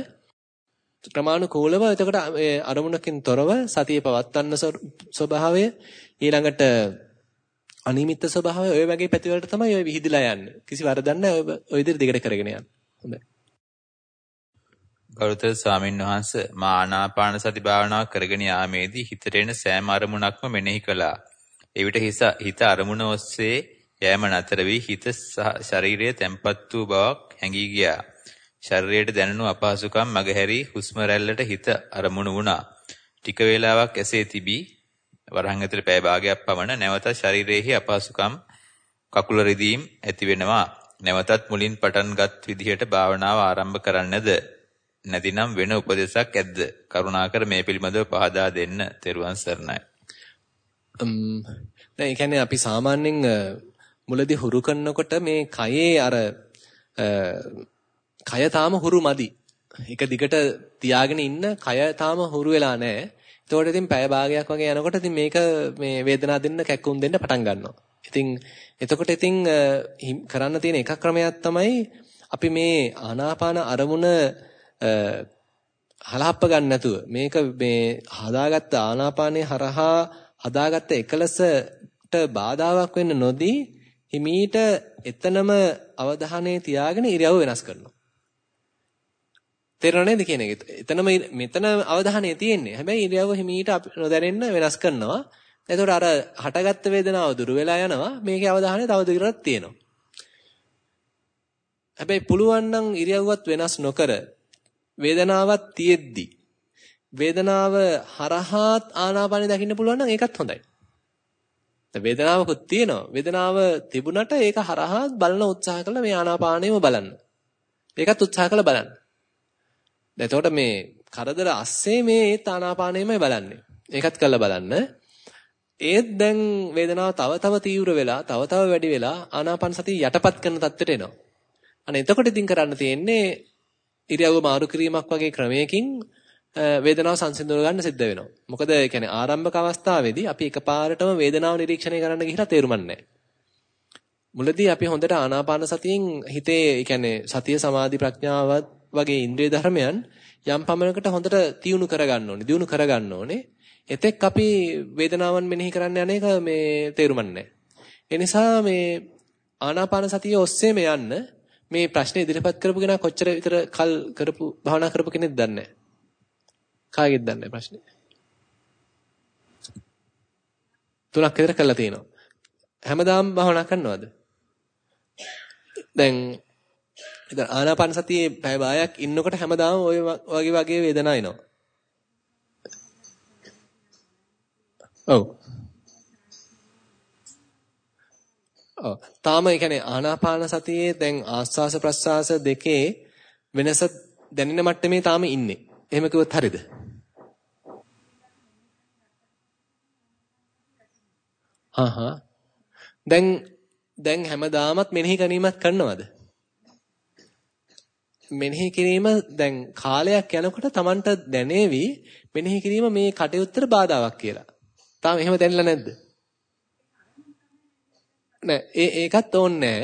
ක්‍රමානුකූලව එතකොට අරමුණකින් තොරව සතිය පවත්වන්න ස්වභාවය ඊළඟට අනිමිත්ත ස්වභාවය ඔය වගේ පැතිවලට තමයි ඔය විහිදලා යන්නේ. කිසි වරදක් නැහැ. ඔය විදිහට දිගට කරගෙන යන්න. හොඳයි. ගෞතම ස්වාමීන් වහන්ස මා ආනාපාන සති භාවනාව කරගෙන යාමේදී හිතට එන සෑම අරමුණක්ම මෙනෙහි කළා. එවිට හිත අරමුණ ඔස්සේ යෑම නතර වී හිත ශරීරයේ තැම්පත් වූ බවක් හැඟී ගියා. ශරීරයට දැනුණු අපහසුකම් මගහැරී හුස්ම රැල්ලට හිත අරමුණු වුණා. ටික වේලාවක් එසේ තිබී වරහන් ඇතුළේ පැය භාගයක් පමණ නැවත ශරීරයේහි අපහසුකම් කකුල රිදීම් ඇති වෙනවා. නැවතත් මුලින් පටන්ගත් විදිහට භාවනාව ආරම්භ කරන්නද නැතිනම් වෙන උපදේශක් ඇද්ද? කරුණාකර මේ පිළිබඳව පහදා දෙන්න. තෙරුවන් සරණයි. ම්ම් දැන් ඒ කියන්නේ අපි සාමාන්‍යයෙන් මුලදී හුරු කරනකොට මේ කයේ අර කය තාම හුරු මදි. එක දිගට තියාගෙන ඉන්න කය තාම හුරු වෙලා නැහැ. එතකොට ඉතින් පැය භාගයක් වගේ යනකොට ඉතින් මේක මේ වේදනාව දෙන්න කැක්කුම් දෙන්න පටන් ගන්නවා. ඉතින් එතකොට ඉතින් කරන්න තියෙන එක ක්‍රමයක් තමයි අපි මේ ආනාපාන අරමුණ හලහප්ප ගන්න නැතුව මේක මේ හදාගත්ත ආනාපානයේ හරහා හදාගත්ත එකලසට බාධාවක් වෙන්න නොදී හිමීට එතනම අවධානය තියාගෙන ඉරියව්ව වෙනස් කරනවා. තේරෙනව නේද කියන එක? එතනම මෙතන අවධානය තියෙන්නේ. හැබැයි ඉරියව්ව හිමීට නොදැනෙන්න වෙනස් කරනවා. එතකොට අර හටගත්ත වේදනාව දුර වෙලා යනවා. මේකේ අවධානය තව දුරටත් තියෙනවා. හැබැයි පුළුවන් නම් ඉරියව්වත් වෙනස් නොකර වේදනාවක් තියෙද්දි වේදනාව හරහාත් ආනාපානෙ දකින්න පුළුවන් නම් ඒකත් හොඳයි. දැන් වේදනාවකුත් තියෙනවා. වේදනාව තිබුණට ඒක හරහා බලන උත්සාහ කළා මේ ආනාපානෙම බලන්න. ඒකත් උත්සාහ කළා බලන්න. දැන් එතකොට මේ කරදර අස්සේ මේ ඒත් ආනාපානෙමයි බලන්නේ. ඒකත් කළා බලන්න. ඒත් දැන් වේදනාව තව තව තීව්‍ර වෙලා තව තව වැඩි වෙලා ආනාපාන සතිය යටපත් කරන තත්ත්වයට එනවා. අනේ එතකොට ඉතින් කරන්න තියෙන්නේ ඉරියව්ව මාරු කිරීමක් වගේ ක්‍රමයකින් වේදනාව සංසිඳව ගන්න සිද්ධ වෙනවා. මොකද ඒ කියන්නේ ආරම්භක අවස්ථාවේදී අපි එකපාරටම වේදනාව නිරීක්ෂණය කරන්න ගිහිලා තේරුම්න්නේ නැහැ. මුලදී අපි හොඳට ආනාපාන සතියෙන් හිතේ ඒ කියන්නේ සතිය සමාධි ප්‍රඥාවත් වගේ ඉන්ද්‍රිය ධර්මයන් යම් පමණකට හොඳට තියුණු කරගන්න ඕනේ, දියුණු කරගන්න ඕනේ. එතෙක් අපි වේදනාවන් මෙනෙහි කරන්න යන එක මේ තේරුම්න්නේ නැහැ. ඒ නිසා මේ ආනාපාන සතිය ඔස්සේම යන්න මේ ප්‍රශ්නේ ඉදිරිපත් කරපු කෙනා කොච්චර විතර කල් කරපු භාවනා කරපු කෙනෙක්ද දන්නේ නැහැ. කාගෙද දන්නේ ප්‍රශ්නේ? තුනක් විතර කරලා තියෙනවා. හැමදාම භාවනා කරනවද? දැන් ඉතින් ආනාපාන සතියේ පැය භාගයක් ඉන්නකොට හැමදාම ওই වගේ වගේ වේදනාව එනවා. ඔව්. ඔව්. තාම ඒ කියන්නේ ආනාපාන සතියේ දැන් ආස්වාස ප්‍රස්වාස දෙකේ වෙනස දැනෙන මට්ටමේ තාම ඉන්නේ. එහෙම කිව්වොත් හරියද? ආහා. දැන් දැන් හැමදාමත් මෙනෙහි කිරීමක් කරනවද? මෙනෙහි කිරීම දැන් කාලයක් යනකොට Tamanට දැනේවි මෙනෙහි කිරීම මේ කටයුත්තට බාධාවක් කියලා. තාම එහෙම දැනලා නැද්ද? නෑ ඒ ඒකත් ඕනේ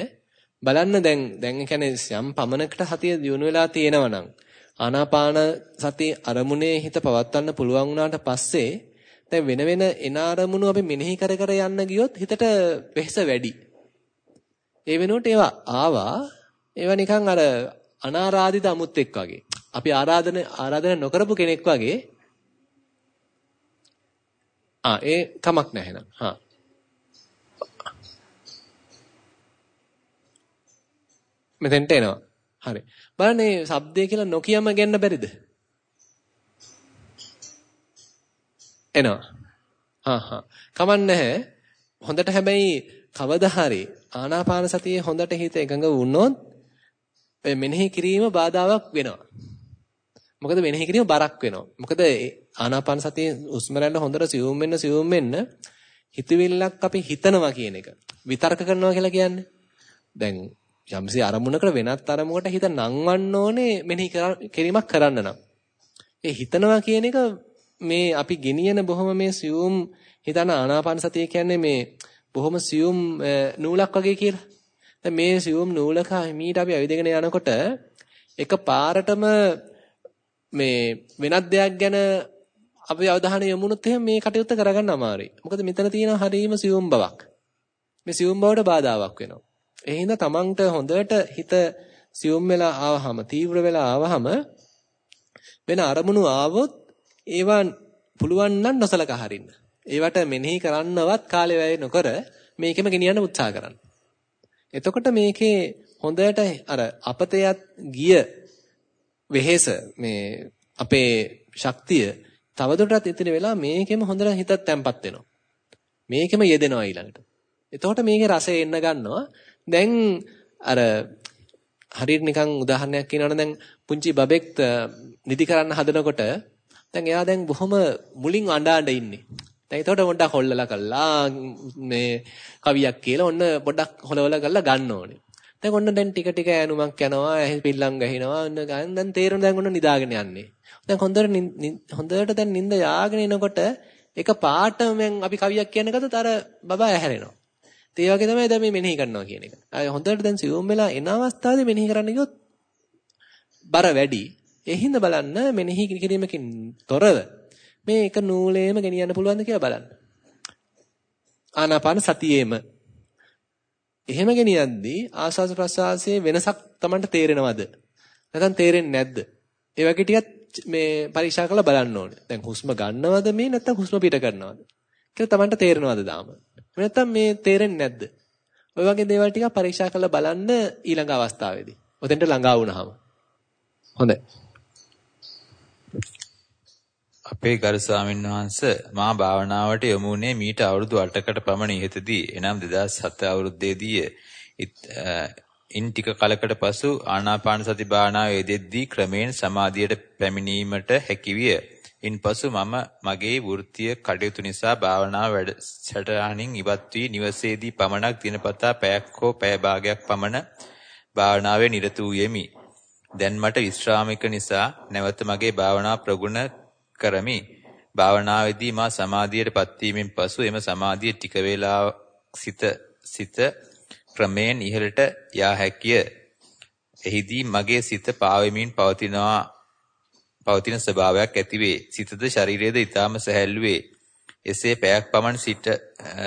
බලන්න දැන් දැන් කියන්නේ යම් පමනකට සතිය දියුණු වෙලා තියෙනවා නම් ආනාපාන සති අරමුණේ හිත පවත්වන්න පුළුවන් වුණාට පස්සේ දැන් වෙන වෙන එන අරමුණු අපි මෙනෙහි කර කර යන්න ගියොත් හිතට වෙහස වැඩි. ඒ වෙනුවට ඒවා ආවා ඒවා නිකන් අර අනාරාධිත අමුත්තෙක් වගේ. අපි ආරාධන ආරාධන නොකරපු කෙනෙක් වගේ ආ ඒ කමක් නැහැ නේද? හා මෙතෙන්ට එනවා. හරි. බලන්න මේ shabdය කියලා නොකියම ගන්න බැරිද? එනවා. හා හා. කමන්නේ හොඳට හැබැයි කවදා හරි ආනාපාන සතියේ හොඳට හිත එකඟ වුණොත් ඔය මෙනෙහි කිරීම බාධාවක් වෙනවා. මොකද මෙනෙහි කිරීම බරක් වෙනවා. මොකද ආනාපාන සතියේ උස්ම රැල්ල හොඳට සියුම් වෙන්න සියුම් වෙන්න හිතවිල්ලක් අපි හිතනවා කියන එක. විතර්ක කරනවා කියලා කියන්නේ. දැන් යම්සි අරමුණකට වෙනත් අරමුණකට හිත නංවන්න ඕනේ මෙනෙහි කිරීමක් කරන්න නම්. ඒ හිතනවා කියන එක මේ අපි ගෙනියන බොහොම මේ සියුම් හිතන ආනාපාන සතිය කියන්නේ මේ බොහොම සියුම් නූලක් වගේ කියලා. දැන් මේ සියුම් නූලක මීට අපි ඇවිදගෙන යනකොට එක පාරටම මේ වෙනත් දෙයක් ගැන අපි අවධානය යොමුනොත් එහෙනම් මේ කටයුත්ත කරගන්න අමාරුයි. මොකද මෙතන තියෙන හරීම සියුම් බවක්. මේ සියුම් බවට බාධාවක් වෙනවා. ඒ හින්දා තමන්ට හොඳට හිත සියුම් වෙලා ආවහම තීව්‍ර වෙලා ආවහම වෙන අරමුණු ආවොත් ඒවා පුළුවන් නම් නොසලකා හරින්න. ඒවට මෙනෙහි කරන්නවත් කාලය වැය නොකර මේකෙම ගෙනියන්න උත්සාහ කරන්න. එතකොට මේකේ හොඳට අර අපතයත් ගිය වෙහෙස මේ අපේ ශක්තිය තවදුරටත් ඉතිරි වෙලා මේකෙම හොඳට හිතත් තැම්පත් වෙනවා. මේකෙම යෙදෙනවා ඊළඟට. එතකොට මේකේ රසය එන්න ගන්නවා. දැන් අර හරියට නිකන් උදාහරණයක් කියනවනම් දැන් පුංචි බබෙක් නිදි කරන්න හදනකොට දැන් එයා දැන් බොහොම මුලින් අඬ අඬ ඉන්නේ. දැන් ඒතකොට පොඩ්ඩක් හොල්ලලා කළා මේ කවියක් කියලා ඔන්න පොඩ්ඩක් හොලවලා කරලා ගන්න ඕනේ. දැන් ඔන්න දැන් ටික ටික ඈනුමක් යනවා, ඇහි පිල්ලම් ගහිනවා. ඔන්න දැන් තේරෙන දැන් ඔන්න නිදාගෙන යන්නේ. දැන් හොඳට හොඳට දැන් නිින්ද යාගෙන එනකොට එක පාටම අපි කවියක් කියන එකත් අර බබා ඇහැරෙනවා. ඒ වගේ තමයි දැන් මේ මෙනෙහි කරනවා කියන එක. අය හොඳට දැන් සියුම් වෙලා එන අවස්ථාවේ මෙනෙහි කරන්න ගියොත් බර වැඩි. ඒ හින්දා බලන්න මෙනෙහි කිරීමකින් තොරව මේ එක නූලේම ගෙනියන්න පුළුවන්ද කියලා බලන්න. ආනාපාන සතියේම එහෙම ගෙනියද්දී ආස්වාස ප්‍රසආසයේ වෙනසක් Tamanට තේරෙනවද? නැත්නම් තේරෙන්නේ නැද්ද? ඒ වගේ ටිකක් මේ පරීක්ෂා කරලා බලන්න ඕනේ. දැන් හුස්ම ගන්නවද මේ නැත්නම් හුස්ම පිට කරනවද? කියලා Tamanට තේරෙනවද දාම? නැත්නම් මේ තේරෙන්නේ නැද්ද? ඔය වගේ දේවල් ටික පරීක්ෂා කරලා බලන්න ඊළඟ අවස්ථාවේදී. ඔතෙන්ට ළඟා වුණාම. හොඳයි. අපේ ගරු ස්වාමීන් වහන්ස මා භාවනාවට යොමු වුණේ මීට අවුරුදු 8කට පමණ ඉහතදී එනම් 2007 අවුරුද්දේදී ඉන් ටික කලකට පසු ආනාපාන සති භාවනාව යෙදෙද්දී ක්‍රමයෙන් සමාධියට පැමිණීමට හැකිවිය. ඉන්පසු මම මගේ වෘත්තීය කටයුතු නිසා භාවනා වැඩසටහනින් ඉවත් වී නිවසේදී පමණක් දිනපතා පැයක් හෝ පැය භාගයක් පමණ භාවනාවේ නිරත වූ යෙමි. දැන් මට විශ්‍රාමික නිසා නැවත මගේ භාවනා ප්‍රගුණ කරමි. භාවනාවේදී මා සමාධියටපත් වීමෙන් පසු එම සමාධිය ටික වේලාවක් සිත සිත ක්‍රමයෙන් ඉහළට යා හැකිය. එහිදී මගේ සිත පාවෙමින් පවතිනවා පවතින ස්වභාවයක් ඇතිවේ. සිතද ශරීරයේද ඊටාම සැහැල්ලු වේ. එසේ පැයක් පමණ සිට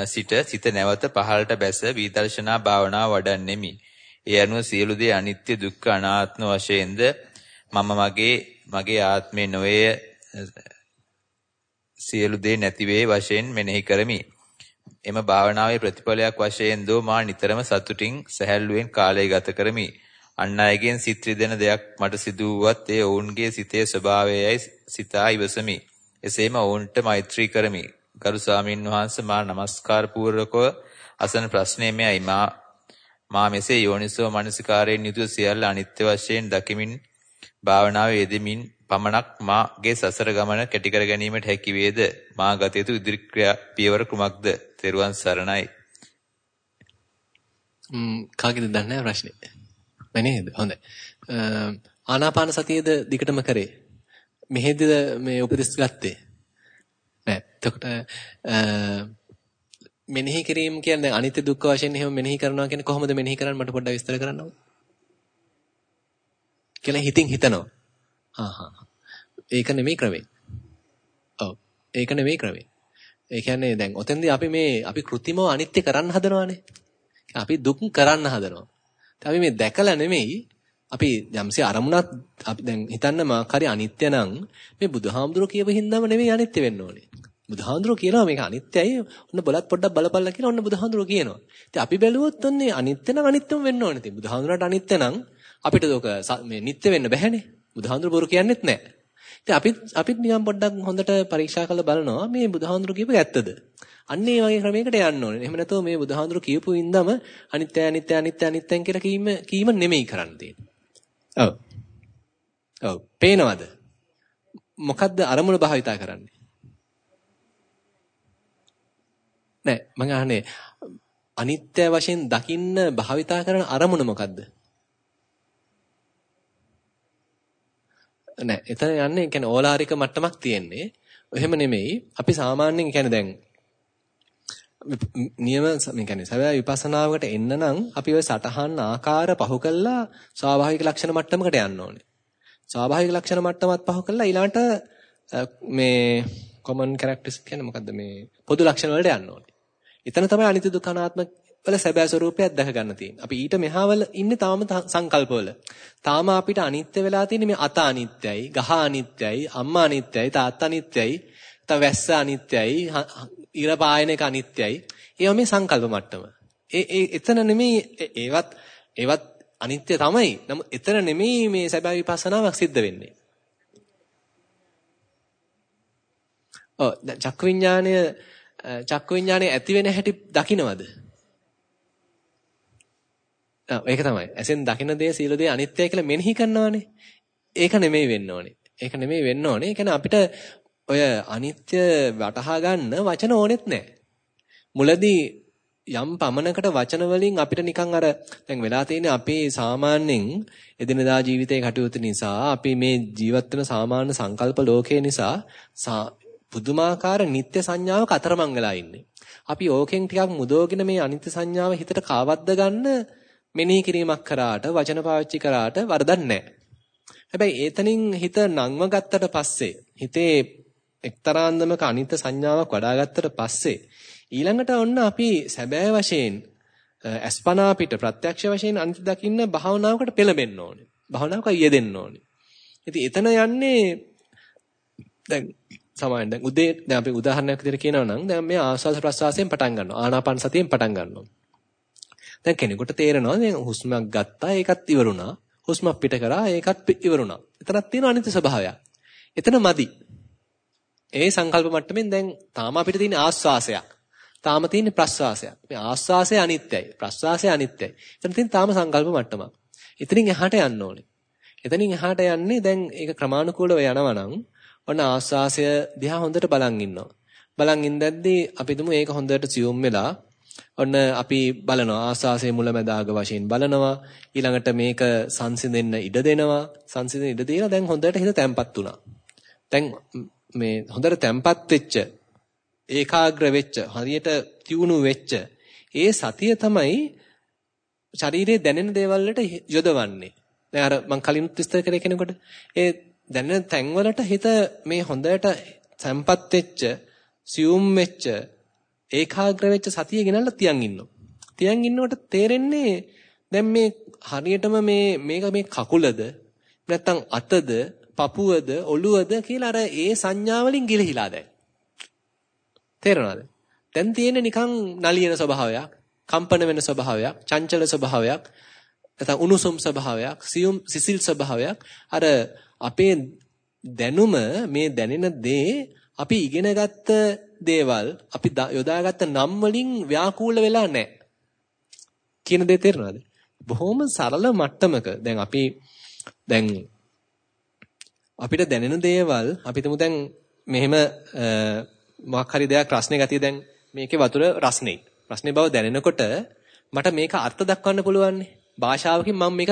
සිට සිත නැවත පහළට බැස විදර්ශනා භාවනාව වඩන්නෙමි. ඒ අනුව සියලු දේ අනිත්‍ය දුක්ඛ අනාත්ම වශයෙන්ද මම මගේ මගේ ආත්මේ නොවේ සියලු දේ නැති වේ වශයෙන් මෙනෙහි කරමි. එම භාවනාවේ ප්‍රතිඵලයක් වශයෙන් දෝ මා නිතරම සතුටින් සැහැල්ලුවෙන් කාලය ගත කරමි. අන් අයගෙන් සිත් රිදෙන දෙයක් මට සිදු වුවත් ඒ ඔවුන්ගේ සිතේ ස්වභාවයයි සිතා ඉවසමි. එසේම ඔවුන්ට මෛත්‍රී කරමි. ගරු ස්වාමීන් වහන්සේ මා নমස්කාර පූර්වකව අසන ප්‍රශ්නය මෙයයි. මා මා මෙසේ යෝනිසෝ මනසිකාරයෙන් යුතුව සියල්ල අනිත්‍ය වශයෙන් දකිමින් භාවනාවේ යෙදෙමින් පමණක් මාගේ සසර ගමන කැටි කර ගැනීමට හැකි වේද? මා ගත යුතු ඉදිරි පියවර කුමක්ද? තෙරුවන් සරණයි. ම් කාගෙද දන්නේ ප්‍රශ්නේ. නේද? හොඳයි. ආනාපාන සතියේද දිගටම කරේ? මෙහෙද මේ උපදෙස් ගත්තේ? නෑ. එතකොට මෙනෙහි කිරීම කියන්නේ අනිත්‍ය දුක්ඛ වශයෙන් එහෙම මෙනෙහි කරනවා කියන්නේ කොහොමද මෙනෙහි කරන්නේ? මට පොඩ්ඩක් විස්තර කරන්නකෝ කියලා හිතින් හිතනවා. හා හා ඒක නෙමෙයි ක්‍රමේ. ඔව්. ඒක නෙමෙයි ක්‍රමේ. ඒ කියන්නේ දැන් ඔතෙන්දී අපි මේ අපි કૃතිමව අනිත්‍ය කරන්න හදනවානේ. අපි දුක් කරන්න හදනවා. අපි මේ දැකලා නෙමෙයි අපි යම්සේ අරමුණක් අපි දැන් හිතන්න මාක් හරි අනිත්‍ය නම් මේ බුදුහාමුදුරුවෝ කියව හින්දාම නෙමෙයි අනිත්‍ය වෙන්න ඕනේ. බුදුහාමුදුරුවෝ කියනවා මේක අනිත්‍යයි. ඔන්න බලත් පොඩ්ඩක් බලපල්ලා කියලා ඔන්න බුදුහාමුදුරුවෝ කියනවා. ඉතින් අපි බැලුවොත් ඔන්නේ අනිත්‍ය නම් අනිත්‍යම වෙන්න ඕනේ. ඉතින් බුදුහාමුදුරට අනිත්‍ය නම් අපිට ඒක මේ නිත්‍ය වෙන්න බැහැනේ. බුදුහාමුදුරුවෝ බොරු කියන්නෙත් නැහැ. ඉතින් අපි අපිත් නිකන් පොඩ්ඩක් හොඳට පරීක්ෂා කරලා බලනවා මේ බුදුහාමුදුරුවෝ කියපු ඇත්තද? අන්න ඒ වගේ ක්‍රමයකට යන්න ඕනේ. එහෙම නැත්නම් මේ බුදුහාඳුරු කියපු ඉඳම අනිත්‍ය අනිත්‍ය අනිත්‍ය අනිත්‍යන් කියලා කීම කීම නෙමෙයි කරන්න තියෙන්නේ. ඔව්. ඔව්. පේනවද? මොකද්ද අරමුණ භාවිතා කරන්නේ? නෑ මම අහන්නේ අනිත්‍ය වශයෙන් දකින්න භාවිතා කරන අරමුණ මොකද්ද? නෑ එතන යන්නේ කියන්නේ ඕලාරික මට්ටමක් තියෙන්නේ. එහෙම නෙමෙයි. අපි සාමාන්‍යයෙන් කියන්නේ දැන් නියම මේ කියන්නේ සැබෑ විපස්සනාවකට එන්න නම් අපි ওই සටහන් ආකාර පහු කළා ස්වාභාවික ලක්ෂණ මට්ටමකට යන්න ඕනේ. ස්වාභාවික ලක්ෂණ මට්ටමත් පහු කළා ඊළඟට මේ common characteristics කියන්නේ මොකද්ද මේ පොදු ලක්ෂණ වලට යන්න ඕනේ. එතන තමයි අනිත්‍ය දුක්ඛ අනාත්ම වල සැබෑ ස්වરૂපයක් දැක ගන්න තියෙන්නේ. අපි ඊට මෙහාවල ඉන්නේ තාම සංකල්පවල. තාම අපිට අනිත්‍ය වෙලා තියෙන්නේ මේ අත අනිත්‍යයි, ගහ අනිත්‍යයි, අම්මා අනිත්‍යයි, තාත්තා අනිත්‍යයි වැස්ස අනිත්‍යයි, ඉර පායන එක අනිත්‍යයි. ඒවා මේ සංකල්ප මට්ටම. ඒ ඒ එතන නෙමෙයි ඒවත් ඒවත් අනිත්‍ය තමයි. නමුත් එතන නෙමෙයි මේ සැබෑ විපස්සනාවක් සිද්ධ වෙන්නේ. ඔව් චක්ක විඥානය චක්ක විඥානය ඇති වෙන හැටි දකින්නවද? ඔව් ඒක තමයි. ඇසෙන් දකින දේ සීල දේ අනිත්‍යයි කියලා මෙනෙහි කරනවානේ. ඒක නෙමෙයි වෙන්න ඕනේ. ඒක නෙමෙයි වෙන්න ඕනේ. ඒ කියන්නේ අපිට ඔය අනිත්‍ය වටහා ගන්න වචන ඕනෙත් නැහැ. මුලදී යම් පමණකට වචන වලින් අපිට නිකන් අර දැන් වෙලා තියෙන්නේ අපේ සාමාන්‍යයෙන් එදිනදා ජීවිතයේ කටයුතු නිසා අපි මේ ජීවත් වෙන සාමාන්‍ය සංකල්ප ලෝකයේ නිසා පුදුමාකාර නිත්‍ය සංඥාවක අතරමං වෙලා ඉන්නේ. අපි ඕකෙන් ටිකක් මුදවගෙන මේ අනිත්‍ය සංඥාව හිතට කාවද්ද ගන්න මෙනෙහි කිරීමක් කරාට වචන පාවිච්චි කරාට වරදක් නැහැ. හැබැයි ඒතනින් හිත නංව ගත්තට පස්සේ හිතේ එක්තරාන්දමක අනිත්‍ය සංඥාවක් වඩා ගත්තට පස්සේ ඊළඟට ඔන්න අපි සැබෑ වශයෙන් අස්පනා පිට ප්‍රත්‍යක්ෂ වශයෙන් අනිත්‍ය දකින්න භාවනාවකට පෙළඹෙන්න ඕනේ. භාවනාවක යෙදෙන්න ඕනේ. ඉතින් එතන යන්නේ දැන් සමාවෙන් දැන් උදේ දැන් අපි උදාහරණයක් විදිහට කියනවා නම් දැන් මේ ආස්වාද ප්‍රසවාසයෙන් පටන් ගන්නවා. ආනාපාන සතියෙන් පටන් ගන්නවා. දැන් කෙනෙකුට තේරෙනවා දැන් හුස්මක් ගත්තා ඒකත් ඉවරුණා. හුස්මක් පිට කරා ඒකත් ඉවරුණා. එතනක් තියෙන අනිත්‍ය ස්වභාවයක්. එතන මදි. ඒ සංකල්ප මට්ටමින් දැන් තාම අපිට තියෙන ආස්වාසයක්. තාම තියෙන ප්‍රස්වාසයක්. මේ ආස්වාසය අනිත්‍යයි. ප්‍රස්වාසය අනිත්‍යයි. එතන තියෙන තාම සංකල්ප මට්ටමක්. එතනින් එහාට යන්න ඕනේ. එතනින් එහාට යන්නේ දැන් ඒක ක්‍රමානුකූලව යනවා නම් ඔන්න ආස්වාසය දිහා හොඳට බලන් ඉන්නවා. බලන් ඉඳද්දී අපි දුමු ඒක හොඳට සියුම් වෙලා ඔන්න අපි බලනවා ආස්වාසයේ මුලැමැදාග වශයෙන් බලනවා ඊළඟට මේක සංසිඳෙන්න ඉඩ දෙනවා සංසිඳෙන්න ඉඩ දීලා දැන් හොඳට හිත තැම්පත් වුණා දැන් මේ හොඳට තැම්පත් වෙච්ච ඒකාග්‍ර වෙච්ච හරියට තියුණු වෙච්ච ඒ සතිය තමයි ශරීරයේ දැනෙන දේවල් වලට යොදවන්නේ දැන් අර මම කලින් විස්තර කරේ කෙනෙකුට ඒ දැනෙන තැන්වලට හිත මේ හොඳට තැම්පත් වෙච්ච සියුම් වෙච්ච ඒකාග්‍ර වෙච්ච සතිය ගෙනල්ලා තියන් ඉන්නවා. තියන් ඉන්නකොට තේරෙන්නේ දැන් මේ හරියටම මේ මේක මේ කකුලද නැත්නම් අතද පපුවද ඔළුවද කියලා අර ඒ සංඥා වලින් ගිලිහිලා දැන්. තේරෙනවද? දැන් තියෙන්නේ නිකන් නලියන ස්වභාවයක්, කම්පන වෙන ස්වභාවයක්, චංචල ස්වභාවයක්, නැත්නම් උණුසුම් ස්වභාවයක්, සියුම් සිසිල් ස්වභාවයක්. අර අපේ දැනුම මේ දැනෙන දේ අපි ඉගෙනගත්ත දේවල් අපි යොදාගත්ත නම් වලින් ව්‍යාකූල වෙලා නැහැ. කියන දේ තේරෙනවද? බොහොම සරල මට්ටමක දැන් අපි දැන් අපිට දැනෙන දේවල් අපි තුමු දැන් මෙහෙම මොකක් හරි දෙයක් රස්නේ ගතිය දැන් මේකේ වතුර රස්නේ. රස්නේ බව දැනෙනකොට මට මේක අර්ථ දක්වන්න පුළුවන් භාෂාවකින් මම මේක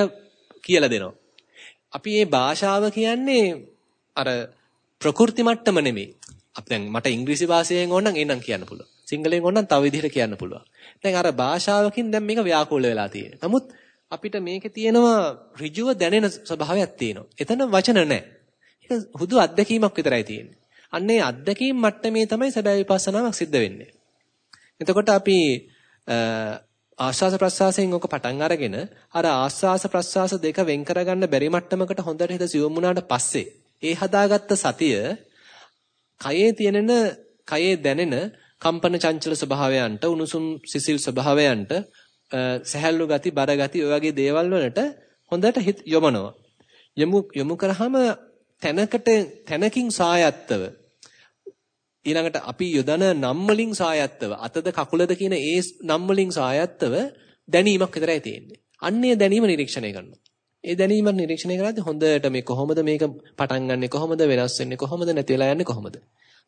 කියලා දෙනවා. අපි මේ භාෂාව කියන්නේ අර ප්‍රකෘති මට්ටම නෙමෙයි. අපි දැන් මට ඉංග්‍රීසි භාෂාවෙන් ඕනනම් එන්නම් කියන්න පුළුවන්. සිංහලෙන් ඕනනම් තව විදිහට කියන්න පුළුවන්. දැන් අර භාෂාවකින් දැන් මේක ව්‍යාකූල වෙලා තියෙනවා. නමුත් අපිට මේකේ තියෙනවා ඍජුව දැනෙන ස්වභාවයක් තියෙනවා. එතන වචන නැහැ. ඒක හුදු අත්දැකීමක් විතරයි තියෙන්නේ. අන්න ඒ අත්දැකීම් මට්ටමේ තමයි සැබෑ විපස්සනාවක් සිද්ධ වෙන්නේ. එතකොට අපි ආස්වාස ප්‍රස්වාසයෙන් ඔක පටන් අරගෙන අර ආස්වාස ප්‍රස්වාස දෙක වෙන් කරගන්න බැරි මට්ටමකට හොඳට හිත සියුම් වුණාට පස්සේ ඒ හදාගත්ත සතිය කයේ තියෙන කයේ දැනෙන කම්පන චංචල ස්වභාවයන්ට උණුසුම් සිසිල් ස්වභාවයන්ට සහැල්ලු ගති බර ගති ඔය වගේ දේවල් වලට හොඳට හිත යොමනවා යමු යොමු කරාම තැනකට තැනකින් සායත්තව. ඊළඟට අපි යොදන නම් වලින් සායත්තව. අතද කකුලද කියන ඒ නම් වලින් සායත්තව දැනීමක් විතරයි තියෙන්නේ. අන්නේ දැනීම නිරීක්ෂණය කරනවා. ඒ දැනීම නිරීක්ෂණය කරද්දී හොඳට මේ කොහොමද මේක පටන් ගන්නෙ කොහොමද වෙනස් වෙන්නේ කොහොමද නැති වෙලා යන්නේ කොහොමද?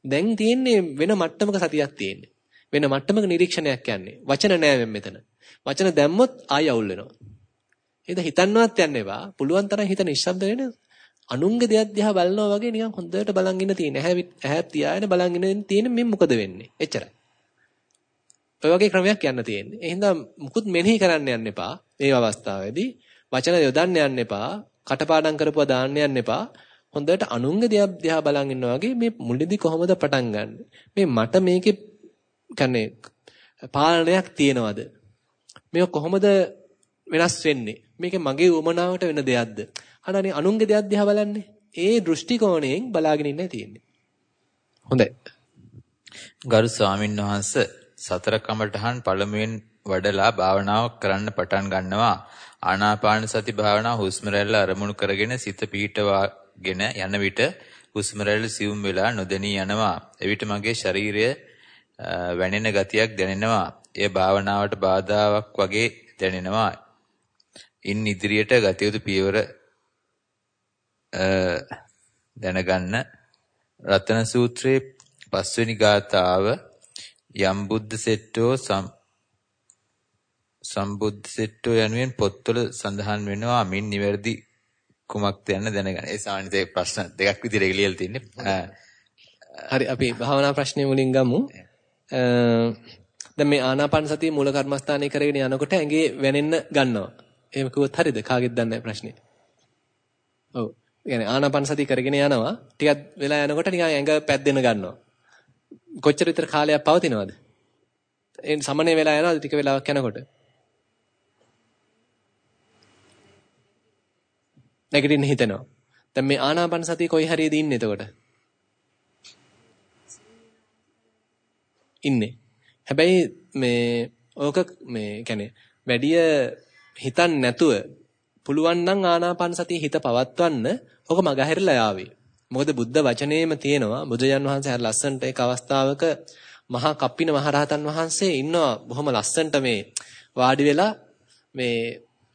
දැන් තියෙන්නේ වෙන මට්ටමක සතියක් තියෙන්නේ. වෙන මට්ටමක නිරීක්ෂණයක් යන්නේ. වචන නෑ මෙතන. වචන දැම්මොත් ආය අවුල් වෙනවා. එහෙනම් හිතන්නවත් යන්න එපා. පුළුවන් තරම් හිත නිශ්ශබ්ද වෙන අනුන්ගේ දෙයක් දිහා බලනවා වගේ නිකන් හොඳට බලන් ඉන්න තියෙන ඇහැ ඇහැ තියාගෙන බලන් ඉන්න තියෙන මේ මොකද වෙන්නේ එච්චරයි ඔය වගේ ක්‍රමයක් යන්න තියෙන්නේ. එහෙනම් මුකුත් මෙනෙහි කරන්න යන්න එපා. මේ අවස්ථාවේදී වචන යොදන්න යන්න එපා. කටපාඩම් කරපුවා දාන්න යන්න එපා. හොඳට අනුන්ගේ දිහා බලන් ඉන්නවා වගේ මේ මුලදී කොහොමද පටන් ගන්න? මේ මට මේකේ කියන්නේ පාලනයක් තියනවද? මේක කොහොමද වෙනස් වෙන්නේ? මේක මගේ උමනාවට වෙන දෙයක්ද? අනනේ අනුන්ගේ දෙයක් දිහා බලන්නේ. ඒ දෘෂ්ටි කෝණයෙන් බලාගෙන ඉන්නයි තියෙන්නේ. හොඳයි. ගරු ස්වාමීන් වහන්ස සතර කමඨහන් පළමුවෙන් වඩලා භාවනාව කරන්න පටන් ගන්නවා. ආනාපාන සති භාවනාව හුස්ම රැල්ල අරමුණු කරගෙන සිත පීඨවාගෙන යන විට හුස්ම රැල්ල සියුම් වෙලා නොදෙනී යනවා. එවිට මගේ ශරීරය වැනෙන ගතියක් දැනෙනවා. එය භාවනාවට බාධාවක් වගේ දැනෙනවා. ඉන් ඉදිරියට ගතියුතු පියවර දැනගන්න රතන සූත්‍රයේ පස්වෙනි ගාථාව යම් බුද්ධ සෙට්ටෝ සම්බුද්ධ සෙට්ටෝ යනුවෙන් පොත්වල සඳහන් වෙනවා මින් නිවැරදි කුමක්ද යන්න දැනගන්න. ඒ සාමාන්‍යයෙන් ප්‍රශ්න දෙකක් විදිහට ලියලා තින්නේ. හරි අපි භාවනා ප්‍රශ්නේ මුලින් ගමු. දැන් මේ ආනාපාන සතිය මූල කර්මස්ථානයේ කරගෙන යනකොට ඇඟේ වැනෙන්න ගන්නවා. එහෙම කිව්වොත් හරියද? කාගෙත් දන්නේ ප්‍රශ්නේ. ඔව්. يعني ආනාපාන සතිය කරගෙන යනවා. ටිකක් වෙලා යනකොට නිකන් ඇඟ පැද්දෙන ගන්නවා. කොච්චර විතර කාලයක් පවතිනවද? ඒ සමනේ වෙලා යනවාද ටික වෙලාවක් යනකොට? නැගිටින්න හිතෙනවා. දැන් මේ ආනාපාන සතිය කොයි හරියද ඉන්නේ එතකොට? ඉන්නේ. හැබැයි මේ ඕක මේ කියන්නේ වැඩිය හිතන්නේ නැතුව පුළුවන් නම් ආනාපාන සතිය හිත පවත්වන්න ඕක මගහැරලා යාවේ. මොකද බුද්ධ වචනේම තියෙනවා බුදුජන් වහන්සේ හරි ලස්සනට ඒක අවස්ථාවක මහා කප්පින මහරහතන් වහන්සේ ඉන්නවා බොහොම ලස්සනට මේ වාඩි වෙලා මේ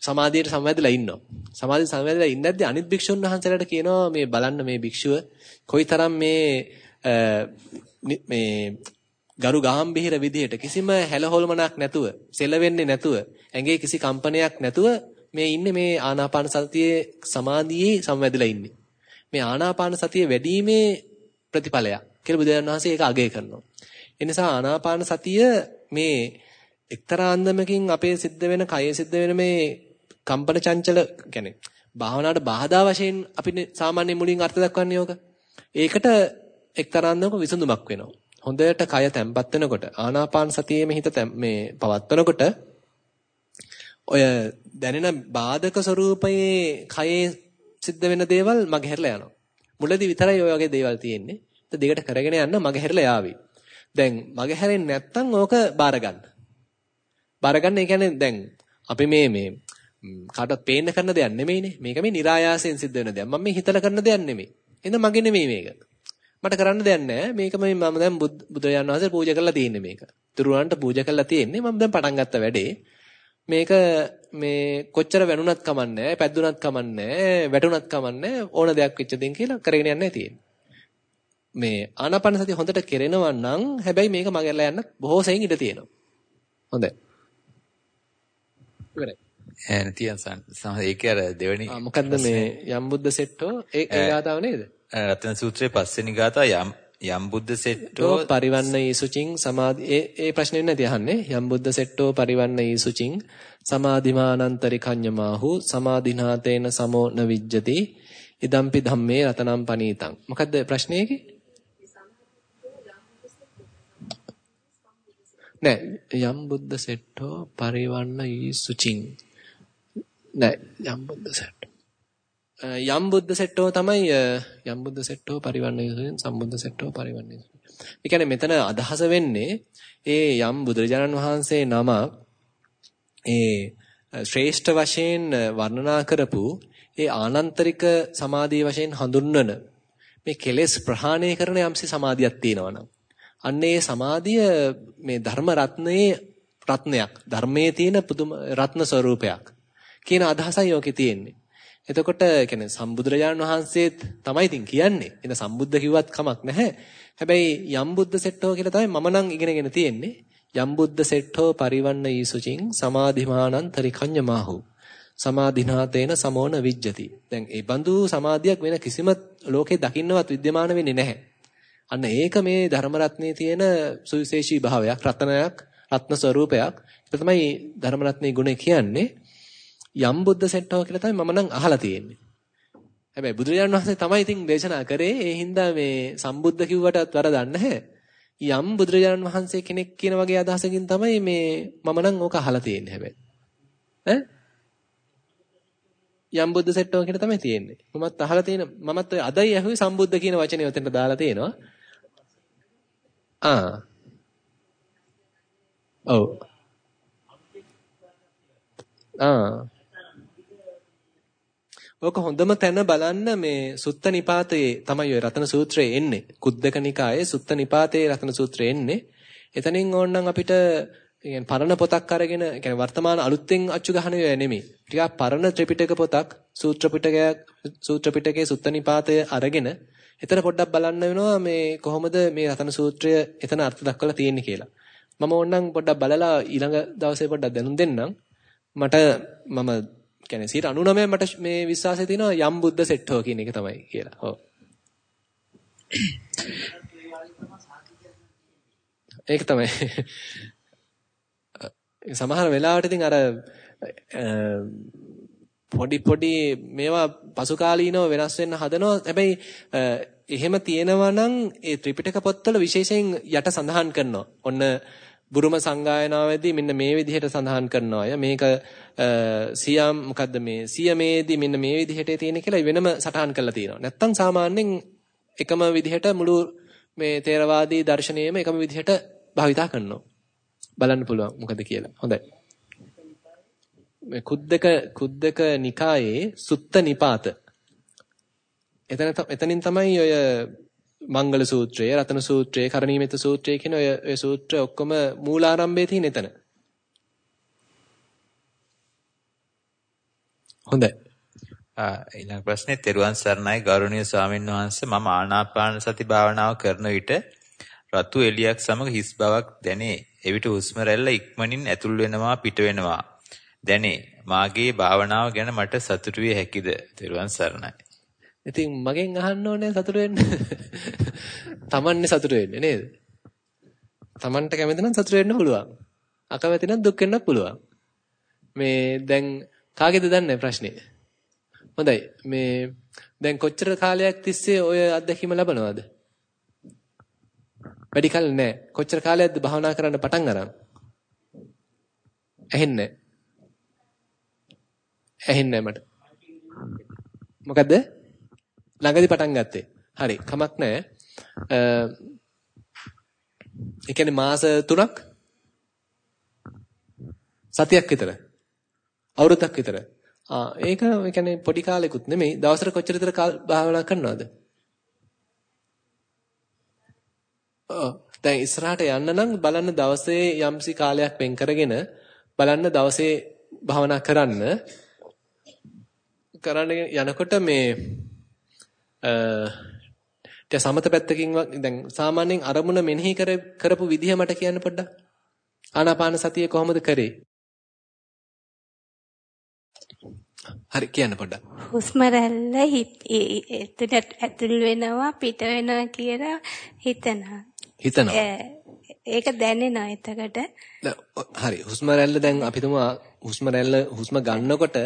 සමාධියට සමවැදලා ඉන්නවා. සමාධිය සමවැදලා ඉන්නද්දී අනිත් භික්ෂුන් වහන්සේලාට කියනවා මේ බලන්න මේ භික්ෂුව කොයිතරම් මේ මේ ගරු ගාම්භීර විදිහට කිසිම හැලහොල්මනක් නැතුව, සෙලවෙන්නේ නැතුව, ඇඟේ කිසි කම්පනයක් නැතුව මේ ඉන්නේ මේ ආනාපාන සතියේ සමාධියේ සමවැදලා ඉන්නේ. මේ ආනාපාන සතිය වැඩිීමේ ප්‍රතිඵලයක් කියලා බුදුරජාණන් වහන්සේ ඒක අගය කරනවා. ඒ නිසා ආනාපාන සතිය මේ එක්තරා අන්දමකින් අපේ සිද්ධ වෙන කයේ සිද්ධ වෙන මේ කම්පන චංචල කියන්නේ භාවනාවට බාධා වශයෙන් අපි සාමාන්‍ය මුලින් අර්ථ දක්වන්නේ ඕක. ඒකට එක්තරා අන්දමක විසඳුමක් වෙනවා. හොඳට කය තැම්පත් වෙනකොට ආනාපාන සතියේ හිත මේ පවත්වනකොට ඔය දැනෙන බාධක ස්වરૂපයේ කයේ සිද්ධ වෙන දේවල් මගේ හැරලා යනවා. මුලදී විතරයි ඔය වගේ දේවල් තියෙන්නේ. ඒත් දෙකට කරගෙන යන්න මගේ හැරලා යාවි. දැන් මගේ හැරෙන්නේ නැත්තම් ඕක බාර ගන්න. බාර ගන්න ඒ කියන්නේ දැන් අපි මේ මේ කාටවත් පේන්න කරන දෙයක් නෙමෙයිනේ. මේක මේ નિરાයාසයෙන් සිද්ධ වෙන දෙයක්. මම මේ හිතලා කරන දෙයක් නෙමෙයි. එහෙනම් මගේ නෙමෙයි මේක. මට කරන්න දෙයක් නැහැ. මේක මේ මම දැන් බුදුරජාණන් වහන්සේ පූජා කරලා තියෙන්නේ මේක. තුරුවන්ට පූජා කරලා තියෙන්නේ මම දැන් පටන් ගත්ත වැඩේ. මේක මේ කොච්චර වැණුණත් කමන්නේ පැද්දුනත් කමන්නේ වැටුණත් කමන්නේ ඕන දෙයක් වෙච්ච දෙන් කියලා කරගෙන යන්නයි තියෙන්නේ. මේ ආනාපාන සතිය හොඳට කෙරෙනවා නම් හැබැයි මේක මගහැරලා යන්න බොහෝ සෙයින් ඉඩ තියෙනවා. හොඳයි. ඉවරයි. එහෙනම් තියන් සම ඒකේ අර දෙවෙනි මොකද්ද මේ යම් බුද්ධ සෙට්ටෝ ඒ ඒ ගාතාව නේද? රත්න සූත්‍රයේ පස්වෙනි ගාතාව යම් යම් බුද්ධ සෙට්ටෝ පරිවන්න ඊසුචින් සමාධි ඒ ඒ ප්‍රශ්නේ නැති අහන්නේ. යම් බුද්ධ සෙට්ටෝ පරිවන්න ඊසුචින් සමාධිමානන්තරි කඤ්ඤමාහු සමාධිනාතේන සමෝ නවිජ්ජති ඉදම්පි ධම්මේ රතනම් පනීතං. මොකද්ද ප්‍රශ්නේ ඒකේ? නෑ. යම් බුද්ධ සෙට්ටෝ පරිවන්න ඊසුචින්. නෑ. යම් බුද්ධ සෙට්ටෝ. යම් බුද්ධ සෙට්ටෝ තමයි යම් බුද්ධ සෙට්ටෝ පරිවර්ණය සම්බුද්ධ සෙට්ටෝ පරිවර්ණය. ඒ කියන්නේ මෙතන අදහස වෙන්නේ ඒ යම් බුදුරජාණන් වහන්සේ නම ඒ ශ්‍රේෂ්ඨ වශයෙන් වර්ණනා කරපු ඒ ආනන්තරික සමාධිය වශයෙන් හඳුන්වන මේ කෙලෙස් ප්‍රහාණය කරන යම්සි සමාධියක් තියෙනවා නම් අන්න ඒ සමාධිය මේ ධර්ම රත්නයේ රත්නයක් ධර්මයේ තියෙන පුදුම රත්න ස්වરૂපයක් කියන අදහසයි ඔකේ තියෙන්නේ. එතකොට කියන්නේ සම්බුදුරජාණන් වහන්සේත් තමයි තින් කියන්නේ. එන සම්බුද්ධ කිව්වත් කමක් නැහැ. හැබැයි යම් බුද්ධ සෙට්ටෝ කියලා තමයි මම නම් ඉගෙනගෙන තියෙන්නේ. යම් බුද්ධ සෙට්ටෝ පරිවන්න ඊසුචින් සමාධිමානන්තරිකඤ්ඤමාහු. සමාධිනාතේන සමෝන විජ්ජති. දැන් ඒ බඳු සමාධියක් වෙන කිසිම ලෝකේ දකින්නවත් विद्यमान වෙන්නේ නැහැ. අන්න ඒක මේ ධර්ම රත්නයේ තියෙන සුවිශේෂී භාවයක්, රත්නයක්, රත්න ස්වરૂපයක්. ඒක තමයි ධර්ම රත්නයේ ගුණය කියන්නේ. යම් බුද්ධ සෙට්ටව කියලා තමයි මම නම් අහලා තියෙන්නේ. හැබැයි බුදුරජාණන් වහන්සේ තමයි ඉතින් දේශනා කරේ. ඒ හින්දා මේ සම්බුද්ධ කිව්වටත් වරදක් නැහැ. යම් බුදුරජාණන් වහන්සේ කෙනෙක් කියන වගේ අදහසකින් තමයි මේ මම නම් ඕක අහලා තියෙන්නේ හැබැයි. ඈ යම් බුද්ධ සෙට්ටව කියලා තමයි තියෙන්නේ. මමත් අහලා තියෙන මමත් ඔය අදයි ඇහුවේ සම්බුද්ධ කියන වචනේ උතෙන්ට දාලා තියෙනවා. ආ. ඔව්. ආ. ඕක හොඳම තැන බලන්න මේ සුත්ත නිපාතයේ තමයි ඔය රතන සූත්‍රයේ එන්නේ. කුද්දක නිකායේ සුත්ත නිපාතයේ රතන සූත්‍රයේ එන්නේ. එතනින් ඕනනම් අපිට කියන්නේ පරණ පොතක් අරගෙන කියන්නේ වර්තමාන අලුත්ෙන් අච්චු ගහන ඒවා නෙමෙයි. ටිකක් පරණ ත්‍රිපිටක පොතක් සූත්‍ර පිටකයක් සූත්‍ර පිටකයේ සුත්ත නිපාතය අරගෙන එතන පොඩ්ඩක් බලන්න වෙනවා මේ කොහොමද මේ රතන සූත්‍රය එතන අර්ථ දක්වලා තියෙන්නේ කියලා. මම ඕනනම් පොඩ්ඩක් බලලා ඊළඟ දවසේ පොඩ්ඩක් දැනුම් දෙන්නම්. මට මම කියන්නේ 99 මට මේ විශ්වාසය තියෙනවා යම් බුද්ධ සෙට්ටෝ කියන එක තමයි කියලා. ඔව්. ඒක තමයි. සමහර වෙලාවට ඉතින් අර පොඩි පොඩි මේවා පසු කාලීනව වෙනස් වෙන්න හදනවා. හැබැයි එහෙම තියෙනවා නම් ඒ ත්‍රිපිටක පොත්වල විශේෂයෙන් යට සඳහන් කරනවා. ඔන්න බුරුම සංගායනාවේදී මෙන්න මේ විදිහට සඳහන් කරනවා අය. මේක සියම් මොකද්ද මේ සියමේදී මෙන්න මේ විදිහට තියෙන කියලා වෙනම සටහන් කරලා තියෙනවා. නැත්තම් සාමාන්‍යයෙන් එකම විදිහට මුළු මේ තේරවාදී දර්ශනයේම එකම විදිහට භාවිතා කරනවා. බලන්න පුළුවන් මොකද කියලා. හොඳයි. මේ කුද්දක කුද්දක නිකායේ සුත්ත නිපාත. එතන එතනින් තමයි ඔය මංගල සූත්‍රය, රතන සූත්‍රය, කරණීයමෙත සූත්‍රය කියන ඔය ඔය සූත්‍ර ඔක්කොම මූලාරම්භයේ තියෙන එතන. හොඳයි. ඊළඟ ප්‍රශ්නේ තෙරුවන් සරණයි ගෞරවනීය ස්වාමීන් වහන්සේ මම ආනාපාන සති භාවනාව කරන විට රතු එලියක් සමග හිස් බවක් දැනේ. එවිට හුස්ම රැල්ල ඉක්මනින් ඇතුල් වෙනවා පිට වෙනවා. දැනේ. මාගේ භාවනාව ගැන මට සතුටු විය හැකිද? තෙරුවන් සරණයි. ඉතින් මගෙන් අහන්න ඕනේ සතුටු වෙන්න. Tamanne සතුටු වෙන්නේ නේද? Tamanට කැමති නම් සතුටු වෙන්න පුළුවන්. අකමැති නම් දුක් වෙන්නත් පුළුවන්. මේ දැන් කාගේද දන්නේ ප්‍රශ්නේ? හොඳයි. මේ දැන් කොච්චර කාලයක් තිස්සේ ඔය අත්දැකීම ලබනවද? වැඩි කල නෑ. කොච්චර කාලයක්ද භාවනා කරන්න පටන් අරන්? ඇහෙන්නේ ඇහෙන්නේ මට. මොකද්ද? ළඟදි පටන් ගත්තේ. හරි. කමක් නෑ. ඒ කියන්නේ මාස 3ක් සතියක් විතර. අවුරුද්දක් විතර. ආ ඒක ඒ කියන්නේ පොඩි කාලෙකුත් නෙමෙයි. දවසට කොච්චර විතර භාවනා කරනවද? ඔව්. දැන් ඉස්සරහට යන්න නම් බලන්න දවසේ යම්සි කාලයක් වෙන් කරගෙන බලන්න දවසේ භාවනා කරන්න කරන්න යනකොට මේ අ සමත පැත්තකින් දැන් සාමාන්‍යයෙන් අරමුණ මෙනෙහි කරපු විදිහ මට කියන්න පොඩ්ඩක් ආනාපාන සතිය කොහොමද කරේ හරි කියන්න පොඩ්ඩක්. හුස්ම රැල්ල ඇතුල් වෙනවා පිට වෙනවා කියලා හිතනවා. හිතනවා. ඒක දැනෙනවා එතකොට. හරි. හුස්ම රැල්ල දැන් අපි තුමු හුස්ම රැල්ල හුස්ම ගන්නකොට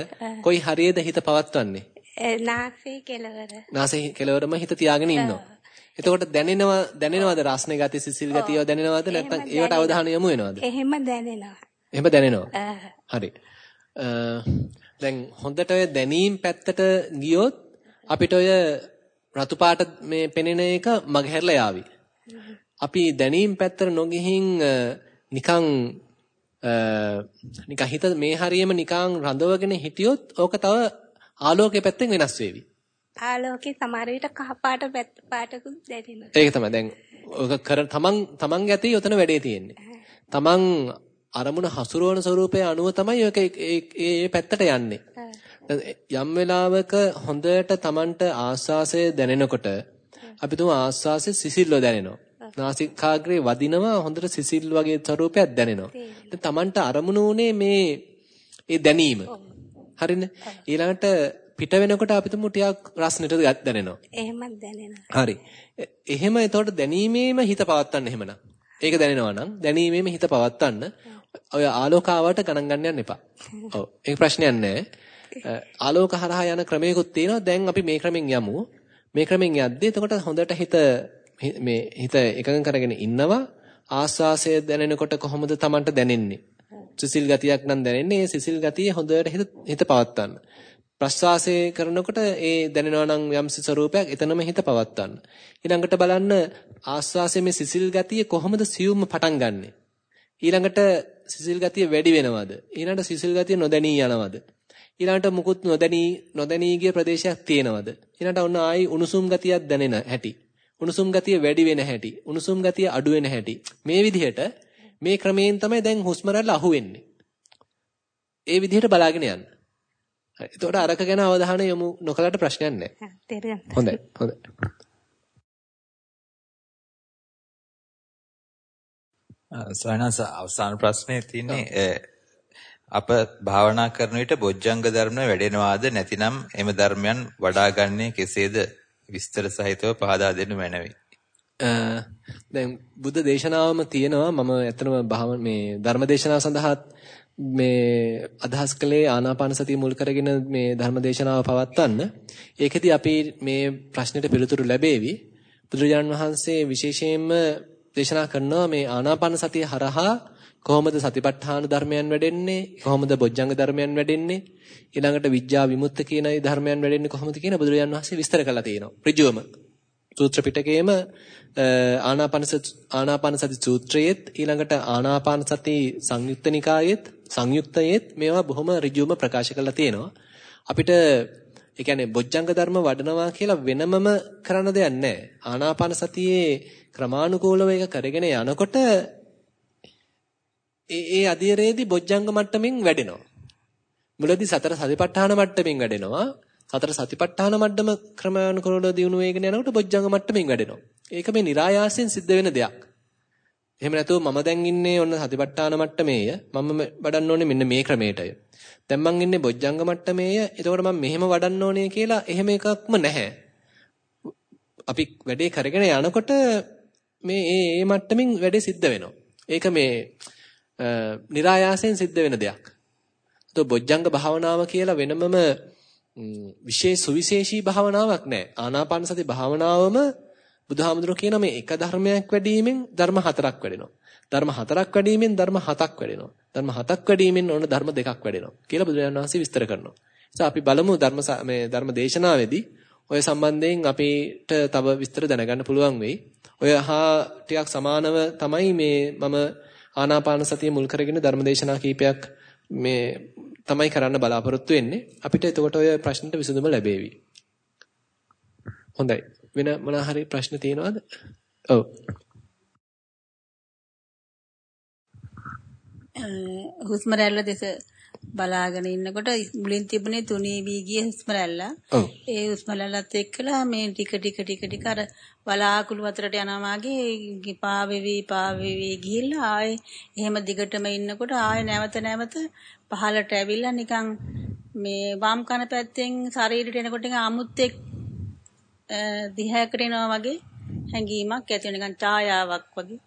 කොයි හරියද හිත පවත්වන්නේ? නාසයේ කෙලවර. නාසයේ කෙලවරම හිත තියාගෙන ඉන්නවා. එතකොට දැනෙනවා දැනෙනවද රස්නේ ගතිය සිසිල් ගතිය දැනෙනවද නැත්නම් ඒවට අවධානය යොමු වෙනවද? එහෙම දැනෙනවා. එහෙම දැනෙනවා. හරි. දැන් හොඳට ඔය දැනීම් පැත්තට ගියොත් අපිට ඔය රතු පාට මේ පෙනෙන එක මගහැරලා යාවි. අපි දැනීම් පැත්තට නොගිහින් නිකන් නිකන් හිත මේ හරියම නිකන් රඳවගෙන හිටියොත් ඕක තව ආලෝකයේ පැත්තෙන් වෙනස් වෙවි. ආලෝකේ සමහර විට කහ පාට පාටකුත් දැනෙනවා. ඒක තමයි. දැන් ඔක කර තමන් තමන්ගේ ඇතේ යතන වැඩේ තියෙන්නේ. තමන් අරමුණ හසුරවන ස්වරූපය අනුව තමයි ඔක ඒ පැත්තට යන්නේ. යම් වෙලාවක හොඳට තමන්ට ආස්වාසය දැනෙනකොට අපි තුමු ආස්වාසය සිසිල්ව දැනෙනවා. නාසිකාග්‍රේ වදිනවා හොඳට සිසිල් වගේ ස්වරූපයක් දැනෙනවා. දැන් Tamanට අරමුණු උනේ මේ ඒ දැනීම. හරිනේ. ඊළඟට පිට වෙනකොට අපි තුමු ටිකක් රස්නෙට දැනෙනවා. එහෙමත් දැනෙනවා. හරි. එහෙම එතකොට දැනීමේම හිත පවත්වන්න එහෙමනම්. ඒක දැනෙනවා නම් දැනීමේම හිත පවත්තන්න. ඔය ආලෝක ආවට ගණන් ගන්න යන්න එපා. ඔව්. ඒක ප්‍රශ්නයක් නෑ. ආලෝක හරහා යන ක්‍රමයකුත් තියෙනවා. දැන් අපි මේ ක්‍රමෙන් යමු. මේ ක්‍රමෙන් යද්දී එතකොට හොඳට හිත මේ හිත එකඟ කරගෙන ඉන්නවා. ආස්වාසය දැනෙනකොට කොහොමද Tamanට දැනෙන්නේ? සිසිල් ගතියක් නම් දැනෙන්නේ. ඒ සිසිල් ගතිය හොඳට හිත හිත පවත්තන්න. ප්‍රස්වාසය කරනකොට ඒ දැනෙනවා නම් යම් ස්වරූපයක් එතනම හිත පවත්තන්න. ඊළඟට බලන්න ආස්වාසයේ මේ සිසිල් ගතිය කොහොමද සියුම්ම පටන් ගන්නෙ? ඊළඟට සිසිල් ගතිය වැඩි වෙනවද? ඊළඟට සිසිල් ගතිය නොදැනී යනවද? ඊළඟට මුකුත් නොදැනී නොදැනී ගිය ප්‍රදේශයක් තියෙනවද? ඊළඟට ඔන්න ආයි උණුසුම් ගතියක් දැනෙන හැටි. උණුසුම් ගතිය වැඩි වෙන හැටි. උණුසුම් ගතිය අඩු වෙන හැටි. මේ විදිහට මේ ක්‍රමයෙන් තමයි දැන් හුස්ම රැල්ල අහුවෙන්නේ. ඒ විදිහට බලාගෙන යන්න. එතකොට අරක ගැන අවධානය යොමු නොකලට ප්‍රශ්නයක් නැහැ. හොඳයි. හොඳයි. සයනස අවසාන ප්‍රශ්නේ තියෙන්නේ අප භාවනා කරන විට බොජ්ජංග ධර්ම වැඩෙනවාද නැතිනම් එම ධර්මයන් වඩාගන්නේ කෙසේද විස්තර සහිතව පහදා දෙනු මැනවි. දැන් බුද්ධ දේශනාවම තියෙනවා. මම ඇත්තටම භාව මේ ධර්ම දේශනාව සඳහා මේ අදහස් කළේ ආනාපාන සතිය මුල් කරගෙන මේ ධර්ම දේශනාව පවත්වන්න. ඒකෙදි අපි මේ ප්‍රශ්නෙට පිළිතුරු ලැබෙවි. බුදුරජාණන් වහන්සේ විශේෂයෙන්ම දේශනා කරනවා මේ ආනාපාන සතිය හරහා කොහොමද සතිපට්ඨාන ධර්මයන් වැඩෙන්නේ? කොහොමද බොජ්ජංග ධර්මයන් වැඩෙන්නේ? ඊළඟට විඥා විමුක්ත කියන ධර්මයන් වැඩෙන්නේ කොහොමද කියන බුදුරජාණන් වහන්සේ විස්තර කරලා තියෙනවා. ඍජුවම. සූත්‍ර පිටකයේම ආනාපාන ආනාපාන සති සූත්‍රයේත් ඊළඟට ආනාපාන සති සංයුක්ත නිකායේත් සංයුක්තයේත් මේවා බොහොම ඍජුවම ප්‍රකාශ කරලා තියෙනවා. අපිට ඒ කියන්නේ බොජ්ජංග ධර්ම වඩනවා කියලා වෙනමම කරන්න දෙයක් නැහැ. ආනාපාන සතියේ ක්‍රමානුකූලව ඒක කරගෙන යනකොට ඒ ඒ අධීරයේදී බොජ්ජංග මට්ටමින් වැඩෙනවා. මුලදී සතර සතිපට්ඨාන මට්ටමින් වැඩෙනවා. සතර සතිපට්ඨාන මට්ටම ක්‍රමානුකූලව දියුණු වෙගෙන යනකොට බොජ්ජංග මට්ටමින් වැඩෙනවා. ඒක මේ નિરાයාසයෙන් සිද්ධ වෙන දෙයක්. එහෙම නැතුව මම දැන් ඉන්නේ ඔන්න සතිපට්ඨාන මට්ටමේය. මම වඩන්න ඕනේ මෙන්න මේ ක්‍රමයටය. දැන් මං ඉන්නේ බොජ්ජංග මට්ටමේය. එතකොට මම මෙහෙම වඩන්න ඕනේ කියලා එහෙම එකක්ම නැහැ. අපි වැඩේ කරගෙන යනකොට මේ ඒ මට්ටමින් වැඩේ සිද්ධ වෙනවා. ඒක මේ નિરાයාසයෙන් සිද්ධ වෙන දෙයක්. તો බොජ්ජංග භාවනාව කියලා වෙනමම විශේෂ සුවිශේෂී භාවනාවක් නැහැ. ආනාපාන සති භාවනාවම බුදුහාමුදුරුවෝ කියන මේ එක ධර්මයක් වැඩිවීමෙන් ධර්ම හතරක් වැඩෙනවා. ධර්ම හතරක් වැඩිවීමෙන් ධර්ම හතක් වැඩෙනවා. ධර්ම හතක් වැඩිවීමෙන් ඕන ධර්ම දෙකක් වැඩෙනවා. කියලා බුදුරජාණන් වහන්සේ විස්තර කරනවා. නිසා අපි බලමු ධර්ම මේ ධර්ම දේශනාවේදී ඔය සම්බන්ධයෙන් අපිට තව විස්තර දැනගන්න පුළුවන් වෙයි. ඔය හා ටිකක් සමානව තමයි මේ මම ආනාපාන සතිය මුල් කරගෙන ධර්ම දේශනා කීපයක් මේ තමයි කරන්න බලාපොරොත්තු වෙන්නේ. අපිට එතකොට ඔය ප්‍රශ්නෙට විසඳුම ලැබේවි. හොඳයි. වෙන මොනවා හරි ප්‍රශ්න තියෙනවද? ඔව්. හුස්ම රැල්ල දෙස බලාගෙන ඉන්නකොට මුලින් තිබුණේ තුනී වී ගිය හුස්ම රැල්ල. ඒ හුස්ම රැල්ලත් එක්කලා මේ ටික ටික ටික ටික අර බලාකුළු අතරට යනවා වගේ පාවෙවි පාවෙවි ගිහිල්ලා ආයේ එහෙම දිගටම ඉන්නකොට ආයේ නැවත නැවත පහලට ඇවිල්ලා නිකන් මේ වම් කන පැත්තෙන් ශරීරයට එනකොට නිකන් අමුත්තෙක් දිහාකට එනවා වගේ හැඟීමක් ඇති වෙන නිකන් ඡායාවක් වගේ.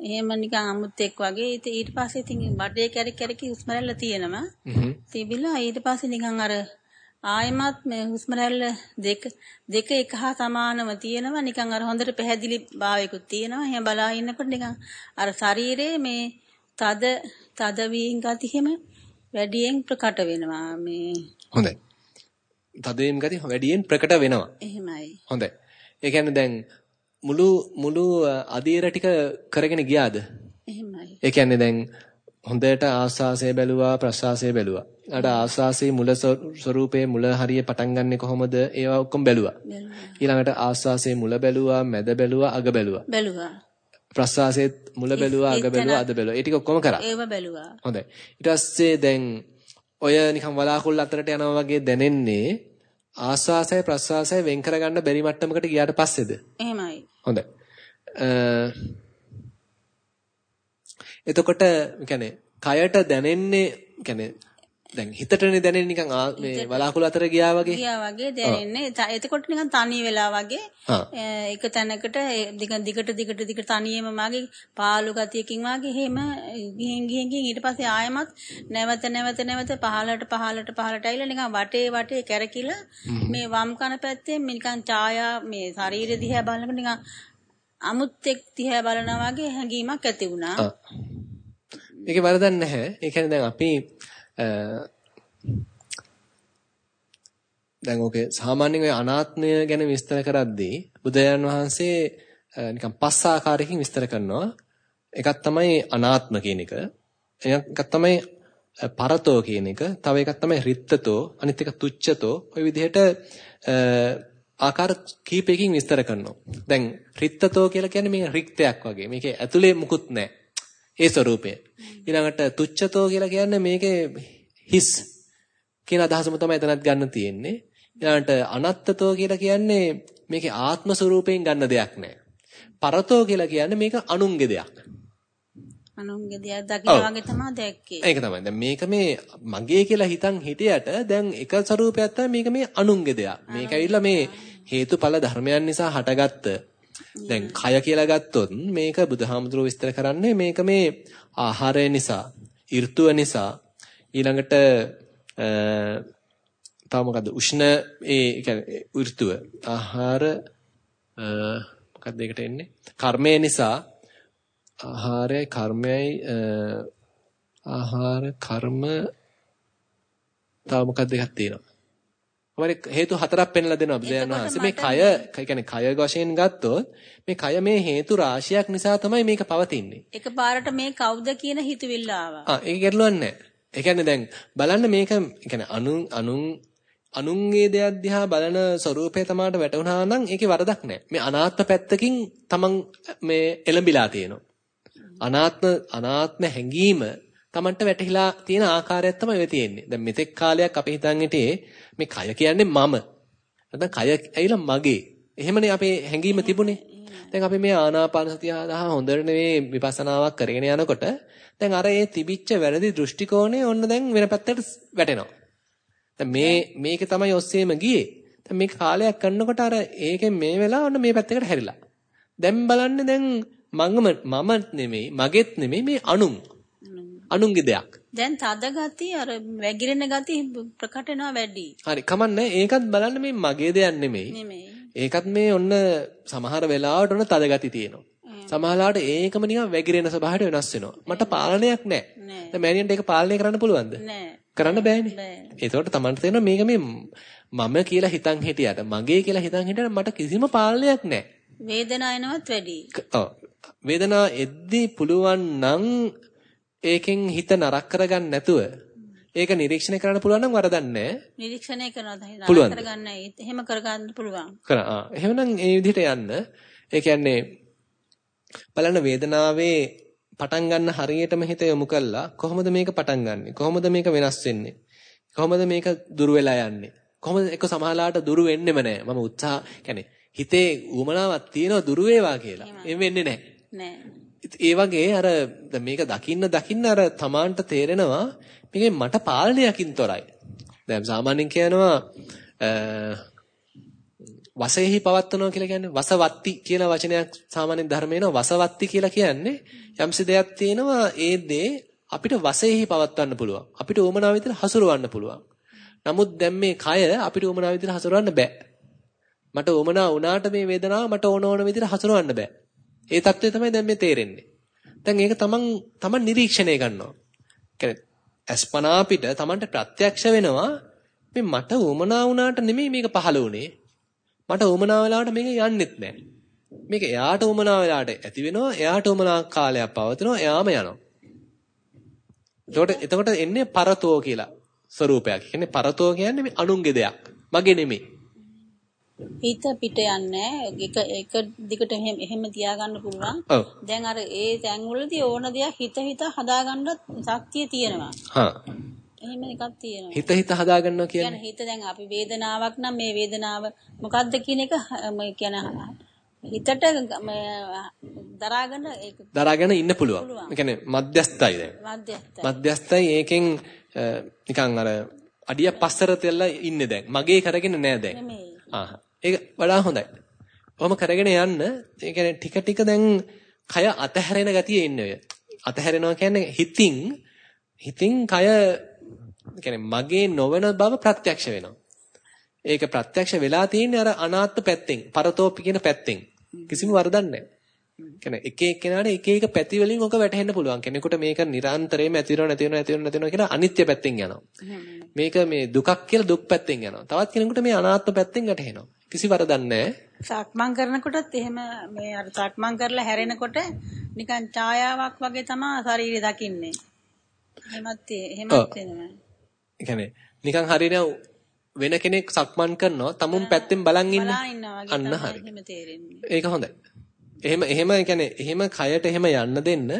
එහෙම නිකන් අමුත්තෙක් වගේ. ඊට පස්සේ ඉතින් බඩේ කැරි කැරි හුස්ම රැල්ල තියෙනවා. තිබිලා ඊට පස්සේ නිකන් අර ආයමත් මේ හුස්ම රැල්ල දෙක දෙක එක හා සමානව තියෙනවා. නිකන් අර හොඳට පැහැදිලි භාවයකුත් තියෙනවා. එහෙම බලා ඉන්නකොට නිකන් අර ශරීරයේ මේ තද තද වීන් ගති හැම වැඩියෙන් ප්‍රකට වෙනවා මේ හොඳයි තදවීම ගතිය වැඩියෙන් ප්‍රකට වෙනවා. එහෙමයි. හොඳයි. ඒ කියන්නේ දැන් මුළු මුළු අධීර ටික කරගෙන ගියාද? එහෙමයි. ඒ කියන්නේ දැන් හොඳට ආස්වාසය බැලුවා ප්‍රසආසය බැලුවා. අර ආස්වාසයේ මුල ස්වરૂපයේ මුල හරිය පටන් ගන්නෙ කොහොමද? ඒවා ඔක්කොම බැලුවා. ඊළඟට ආස්වාසයේ මුල බැලුවා, මැද බැලුවා, අග බැලුවා. බැලුවා. ප්‍රසආසයේ මුල බැලුවා, අග බැලුවා, අද බැලුවා. ඒ ටික ඔක්කොම කරා. ඒව බැලුවා. හොඳයි. ඊට පස්සේ දැන් ඔය නිකන් වලාකුළු අතරට යනවා වගේ දැනෙන්නේ ආස්වාසය ප්‍රස්වාසය වෙන් කරගන්න බැරි මට්ටමකට ගියාට පස්සේද? එහෙමයි. හොඳයි. එතකොට يعني කයට දැනෙන්නේ يعني දැන් හිතටනේ දැනෙන්නේ නිකන් මේ බලාකුළු අතර ගියා වගේ. ගියා වගේ දැනෙන්නේ. එතකොට නිකන් තනි වෙලා වගේ එක තැනකට දිග දිගට දිගට දිගට තනියම මගේ පාළු ගතියකින් වගේ එහෙම ගිහින් ගිහින් ගිහින් ඊට පස්සේ ආයමත් නැවත නැවත නැවත පහලට පහලට පහලට ඇවිල්ලා නිකන් වටේ වටේ කැරකිලා මේ වම් කන පැත්තේ නිකන් ඡායා මේ ශරීර දිහා බලනකොට නිකන් අමුත්තෙක් දිහා බලනවා වගේ හැඟීමක් ඇති වුණා. මේකේ වරදක් නැහැ. ඒ කියන්නේ දැන් අපි දැන් ඔකේ සාමාන්‍යයෙන් ඔය අනාත්මය ගැන විස්තර කරද්දී බුදුරජාන් වහන්සේ නිකන් පස් ආකාරයකින් විස්තර කරනවා. එකක් තමයි අනාත්ම කියන එක. එකක් තමයි පරතෝ කියන එක. තව එකක් තමයි රිත්තතෝ, අනිත් එක තුච්ඡතෝ. ওই විදිහට ආකාර කීපයකින් විස්තර කරනවා. දැන් රිත්තතෝ කියලා කියන්නේ මේ රික්තයක් වගේ. මේකේ ඇතුලේ මුකුත් නැහැ. ඒ ස්වરૂපය. ඊළඟට තුච්ඡතෝ කියලා කියන්නේ මේකේ හිස් කියන අදහසම තමයි එතනත් ගන්න තියෙන්නේ. ඊළඟට අනත්තතෝ කියලා කියන්නේ මේකේ ආත්ම ස්වરૂපයෙන් ගන්න දෙයක් නැහැ. පරතෝ කියලා කියන්නේ මේක අනුන්ගේ දෙයක්. අනුන්ගේ දෙයක් දකින්න වගේ තමයි දැක්කේ. ඒක තමයි. දැන් මේක මේ මගේ කියලා හිතන් හිටියට දැන් එක ස්වરૂපයක් තමයි මේක මේ අනුන්ගේ දෙයක්. මේක ඇවිල්ලා මේ හේතුඵල ධර්මයන් නිසා හටගත්ත දැන් කය කියලා ගත්තොත් මේක බුදුහාමුදුරුවෝ විස්තර කරන්නේ මේක මේ ආහාරය නිසා, ඍතුව නිසා. ඊළඟට තව මොකද්ද? උෂ්ණ ඒ කියන්නේ ඍතුව. ආහාර මොකක්ද ඒකට එන්නේ? කර්මය නිසා. ආහාරයයි කර්මයයි ආහාර කර්ම තව මොකක්ද එකක් තියෙනවා? අපරේ හේතු හතරක් පෙන්ලා දෙනවා බුදුන් වහන්සේ. මේ කය, ඒ කියන්නේ කය වශයෙන් ගත්තොත් මේ කය මේ හේතු රාශියක් නිසා තමයි මේක පවතින්නේ. එකපාරට මේ කවුද කියන හිතවිල්ල ආවා. ආ ඒක ගැටලුවක් නැහැ. දැන් බලන්න මේක ඒ අනුන් අනුන් අනුන්ගේ දෙයක් දිහා බලන ස්වરૂපය තමාට වැටුණා නම් ඒකේ වරදක් නැහැ. මේ අනාත්ම පැත්තකින් තමන් මේ එළඹිලා තියෙනවා. අනාත්ම අනාත්ම හැඟීම තමන්ට වැටහිලා තියෙන ආකාරයක් තමයි ඔය තියෙන්නේ. දැන් මෙතෙක් කාලයක් අපි හිතන් හිටියේ මේ කය කියන්නේ මම. නැත්නම් කය ඇවිල්ලා මගේ. එහෙමනේ අපේ හැඟීම තිබුණේ. දැන් අපි මේ ආනාපාන සතිය හදා හොඳට මේ විපස්සනාවක් කරගෙන යනකොට දැන් අර ඒ තිබිච්ච වැරදි දෘෂ්ටි කෝණය ඔන්න දැන් වෙන පැත්තකට වැටෙනවා. දැන් මේ මේක තමයි ඔස්සේම ගියේ. දැන් මේක කාලයක් කරනකොට අර ඒකෙන් මේ වෙලා ඔන්න මේ පැත්තකට හැරිලා. දැන් බලන්නේ දැන් මංගම මම නෙමෙයි මගෙත් නෙමෙයි මේ අනුන්. අනුන්ගේ දෙයක්. දැන් තද ගතිය අර වැగిරෙන ගතිය ප්‍රකට වෙනවා වැඩි. හරි කමන්නේ ඒකත් බලන්න මේ මගේ දෙයක් නෙමෙයි. නෙමෙයි. ඒකත් මේ ඔන්න සමහර වෙලාවට ඔන්න තද ගති තියෙනවා. සමහරලාට ඒකම නිකන් වැగిරෙන ස්වභාවයට වෙනස් වෙනවා. මට පාලනයක් නැහැ. දැන් මෑනියන්ට ඒක පාලනය කරන්න පුළුවන්ද? කරන්න බෑනේ. ඒතකොට Tamanට තේරෙනවා මේක මේ මම කියලා හිතන් හිටියට මගේ කියලා හිතන් හිටියට මට කිසිම පාලනයක් නැහැ. වේදනාව වැඩි. ඔව්. වේදනාව එද්දී පුළුවන් නම් ඒකෙන් හිත නරක කරගන්න නැතුව ඒක නිරීක්ෂණය කරන්න පුළුවන් නම් වරදක් නැහැ. නිරීක්ෂණය කරනවා නරක කරගන්න එහෙම කරගන්න පුළුවන්. කරා. එහෙමනම් ඒ විදිහට යන්න. ඒ කියන්නේ බලන්න වේදනාවේ පටන් ගන්න හරියටම හිත යොමු කළා කොහොමද මේක පටන් ගන්නෙ? කොහොමද මේක වෙනස් වෙන්නේ? කොහොමද මේක දුර වෙලා යන්නේ? කොහොමද එක සමහරලාට දුර වෙන්නෙම නැහැ. මම උත්සාහ කියන්නේ හිතේ උමනාවක් තියෙනවා දුර වේවා කියලා. එම් වෙන්නේ නැහැ. නැහැ. ඒ වගේ අර මේක දකින්න දකින්න අර තමාන්ට තේරෙනවා මේකේ මට පාලනයකින් තොරයි. දැන් සාමාන්‍යයෙන් කියනවා වසයෙහි පවත්වනවා කියලා කියන්නේ වසවත්ති කියන වචනයක් සාමාන්‍ය ධර්මේන වසවත්ති කියලා කියන්නේ යම්සි දෙයක් තියෙනවා ඒ දේ අපිට වසයෙහි පවත්වන්න පුළුවන්. අපිට උමනාව විදිහට හසුරවන්න පුළුවන්. නමුත් දැන් මේ කය අපිට උමනාව විදිහට හසුරවන්න බෑ. මට උමනා වුණාට මේ වේදනාව මට ඕන ඕන විදිහට හසුරවන්න බෑ. ඒ தත්ත්වය තමයි දැන් මේ තේරෙන්නේ. දැන් ඒක තමන් තමන් නිරීක්ෂණය කරනවා. කියන්නේ අස්පනා පිට තමන්ට ප්‍රත්‍යක්ෂ වෙනවා මේ මට උමනා වුණාට නෙමෙයි මේක පහළ වුණේ. මට උමනා වෙලාවට මේක යන්නෙත් නැහැ. මේක එයාට උමනා වෙලාවට ඇති වෙනවා, එයාට උමනා කාලයක් පවතිනවා, එයාම යනවා. එතකොට එතකොට එන්නේ පරතෝ කියලා ස්වરૂපයක්. කියන්නේ පරතෝ කියන්නේ මේ අනුන්ගේ දෙයක්. මගේ නෙමෙයි. හිත පිට යන්නේ එක එක දිගට එහෙම එහෙම තියාගන්න පුළුවන්. දැන් අර ඒ තැන්වලදී ඕන දෙයක් හිත හිත හදාගන්න ශක්තිය තියෙනවා. හා. එහෙම එකක් තියෙනවා. හිත හිත හදාගන්නවා කියන්නේ. හිත දැන් අපි වේදනාවක් නම් මේ වේදනාව මොකද්ද කියන එක මේ කියන හිතට දරාගෙන ඒක දරාගෙන ඉන්න පුළුවන්. ඒ කියන්නේ මධ්‍යස්ථයි දැන්. මධ්‍යස්ථයි. මධ්‍යස්ථයි ඒකෙන් නිකන් අර අඩිය පස්සර තෙල්ලා ඉන්නේ දැන්. මගේ කරගෙන නෑ දැන්. ආහ්. ඒක වඩා හොඳයි. කොහොම කරගෙන යන්න ඒ කියන්නේ ටික ටික දැන් කය අතහැරෙන ගතිය ඉන්නේ ඔය. අතහැරෙනවා කියන්නේ හිතින් හිතින් කය කියන්නේ මගේ නොවන බව ප්‍රත්‍යක්ෂ වෙනවා. ඒක ප්‍රත්‍යක්ෂ වෙලා තියෙන්නේ අර අනාත්ම පැත්තෙන්, පරතෝපි කියන පැත්තෙන්. කිසිම වරදක් නැහැ. කියන්නේ එක එක්කෙනාට එක එක පැති වලින් ඔක වැටහෙන්න පුළුවන්. කෙනෙකුට මේක නිරන්තරයෙන්ම ඇති වෙනව නැති වෙනව නැති වෙනව නැති වෙනව කියලා අනිත්‍ය පැත්තෙන් යනවා. මේක මේ දුකක් කියලා දුක් පැත්තෙන් යනවා. තවත් කෙනෙකුට මේ අනාත්ම පැත්තෙන් වැටහෙනවා. කිසි වරදක් නැහැ. සක්මන් කරනකොටත් එහෙම මේ අර සක්මන් කරලා හැරෙනකොට නිකන් ඡායාවක් වගේ තමයි ශරීරය දකින්නේ. එහෙමත් එහෙමත් වෙනවා. ඒ කියන්නේ නිකන් හරියට වෙන කෙනෙක් සක්මන් කරනවා තමුන් පැත්තෙන් බලන් ඉන්න. අන්න හරි. ඒක හොඳයි. එහෙම එහෙම කියන්නේ එහෙම කයට එහෙම යන්න දෙන්න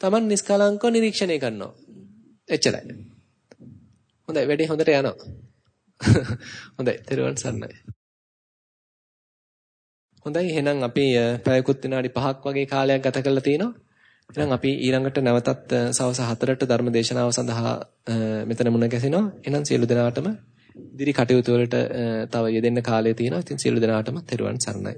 Taman නිස්කලංකව නිරීක්ෂණය කරනවා. එච්චරයි. හොඳයි වැඩේ හොඳට යනවා. හොඳයි. තෙරුවන් සරණයි. හොඳයි එහෙනම් අපි පැයකුත් විනාඩි 5ක් වගේ කාලයක් ගත කරලා තිනවා. එහෙනම් අපි ඊළඟට නැවතත් සවස් 4ට ධර්ම දේශනාව සඳහා මෙතන මුණ ගැසෙනවා. එහෙනම් සියලු දෙනාටම ඉදිරි කටයුතු වලට තව යෙදෙන්න කාලය තියෙනවා. ඉතින් සියලු දෙනාටම තෙරුවන් සරණයි.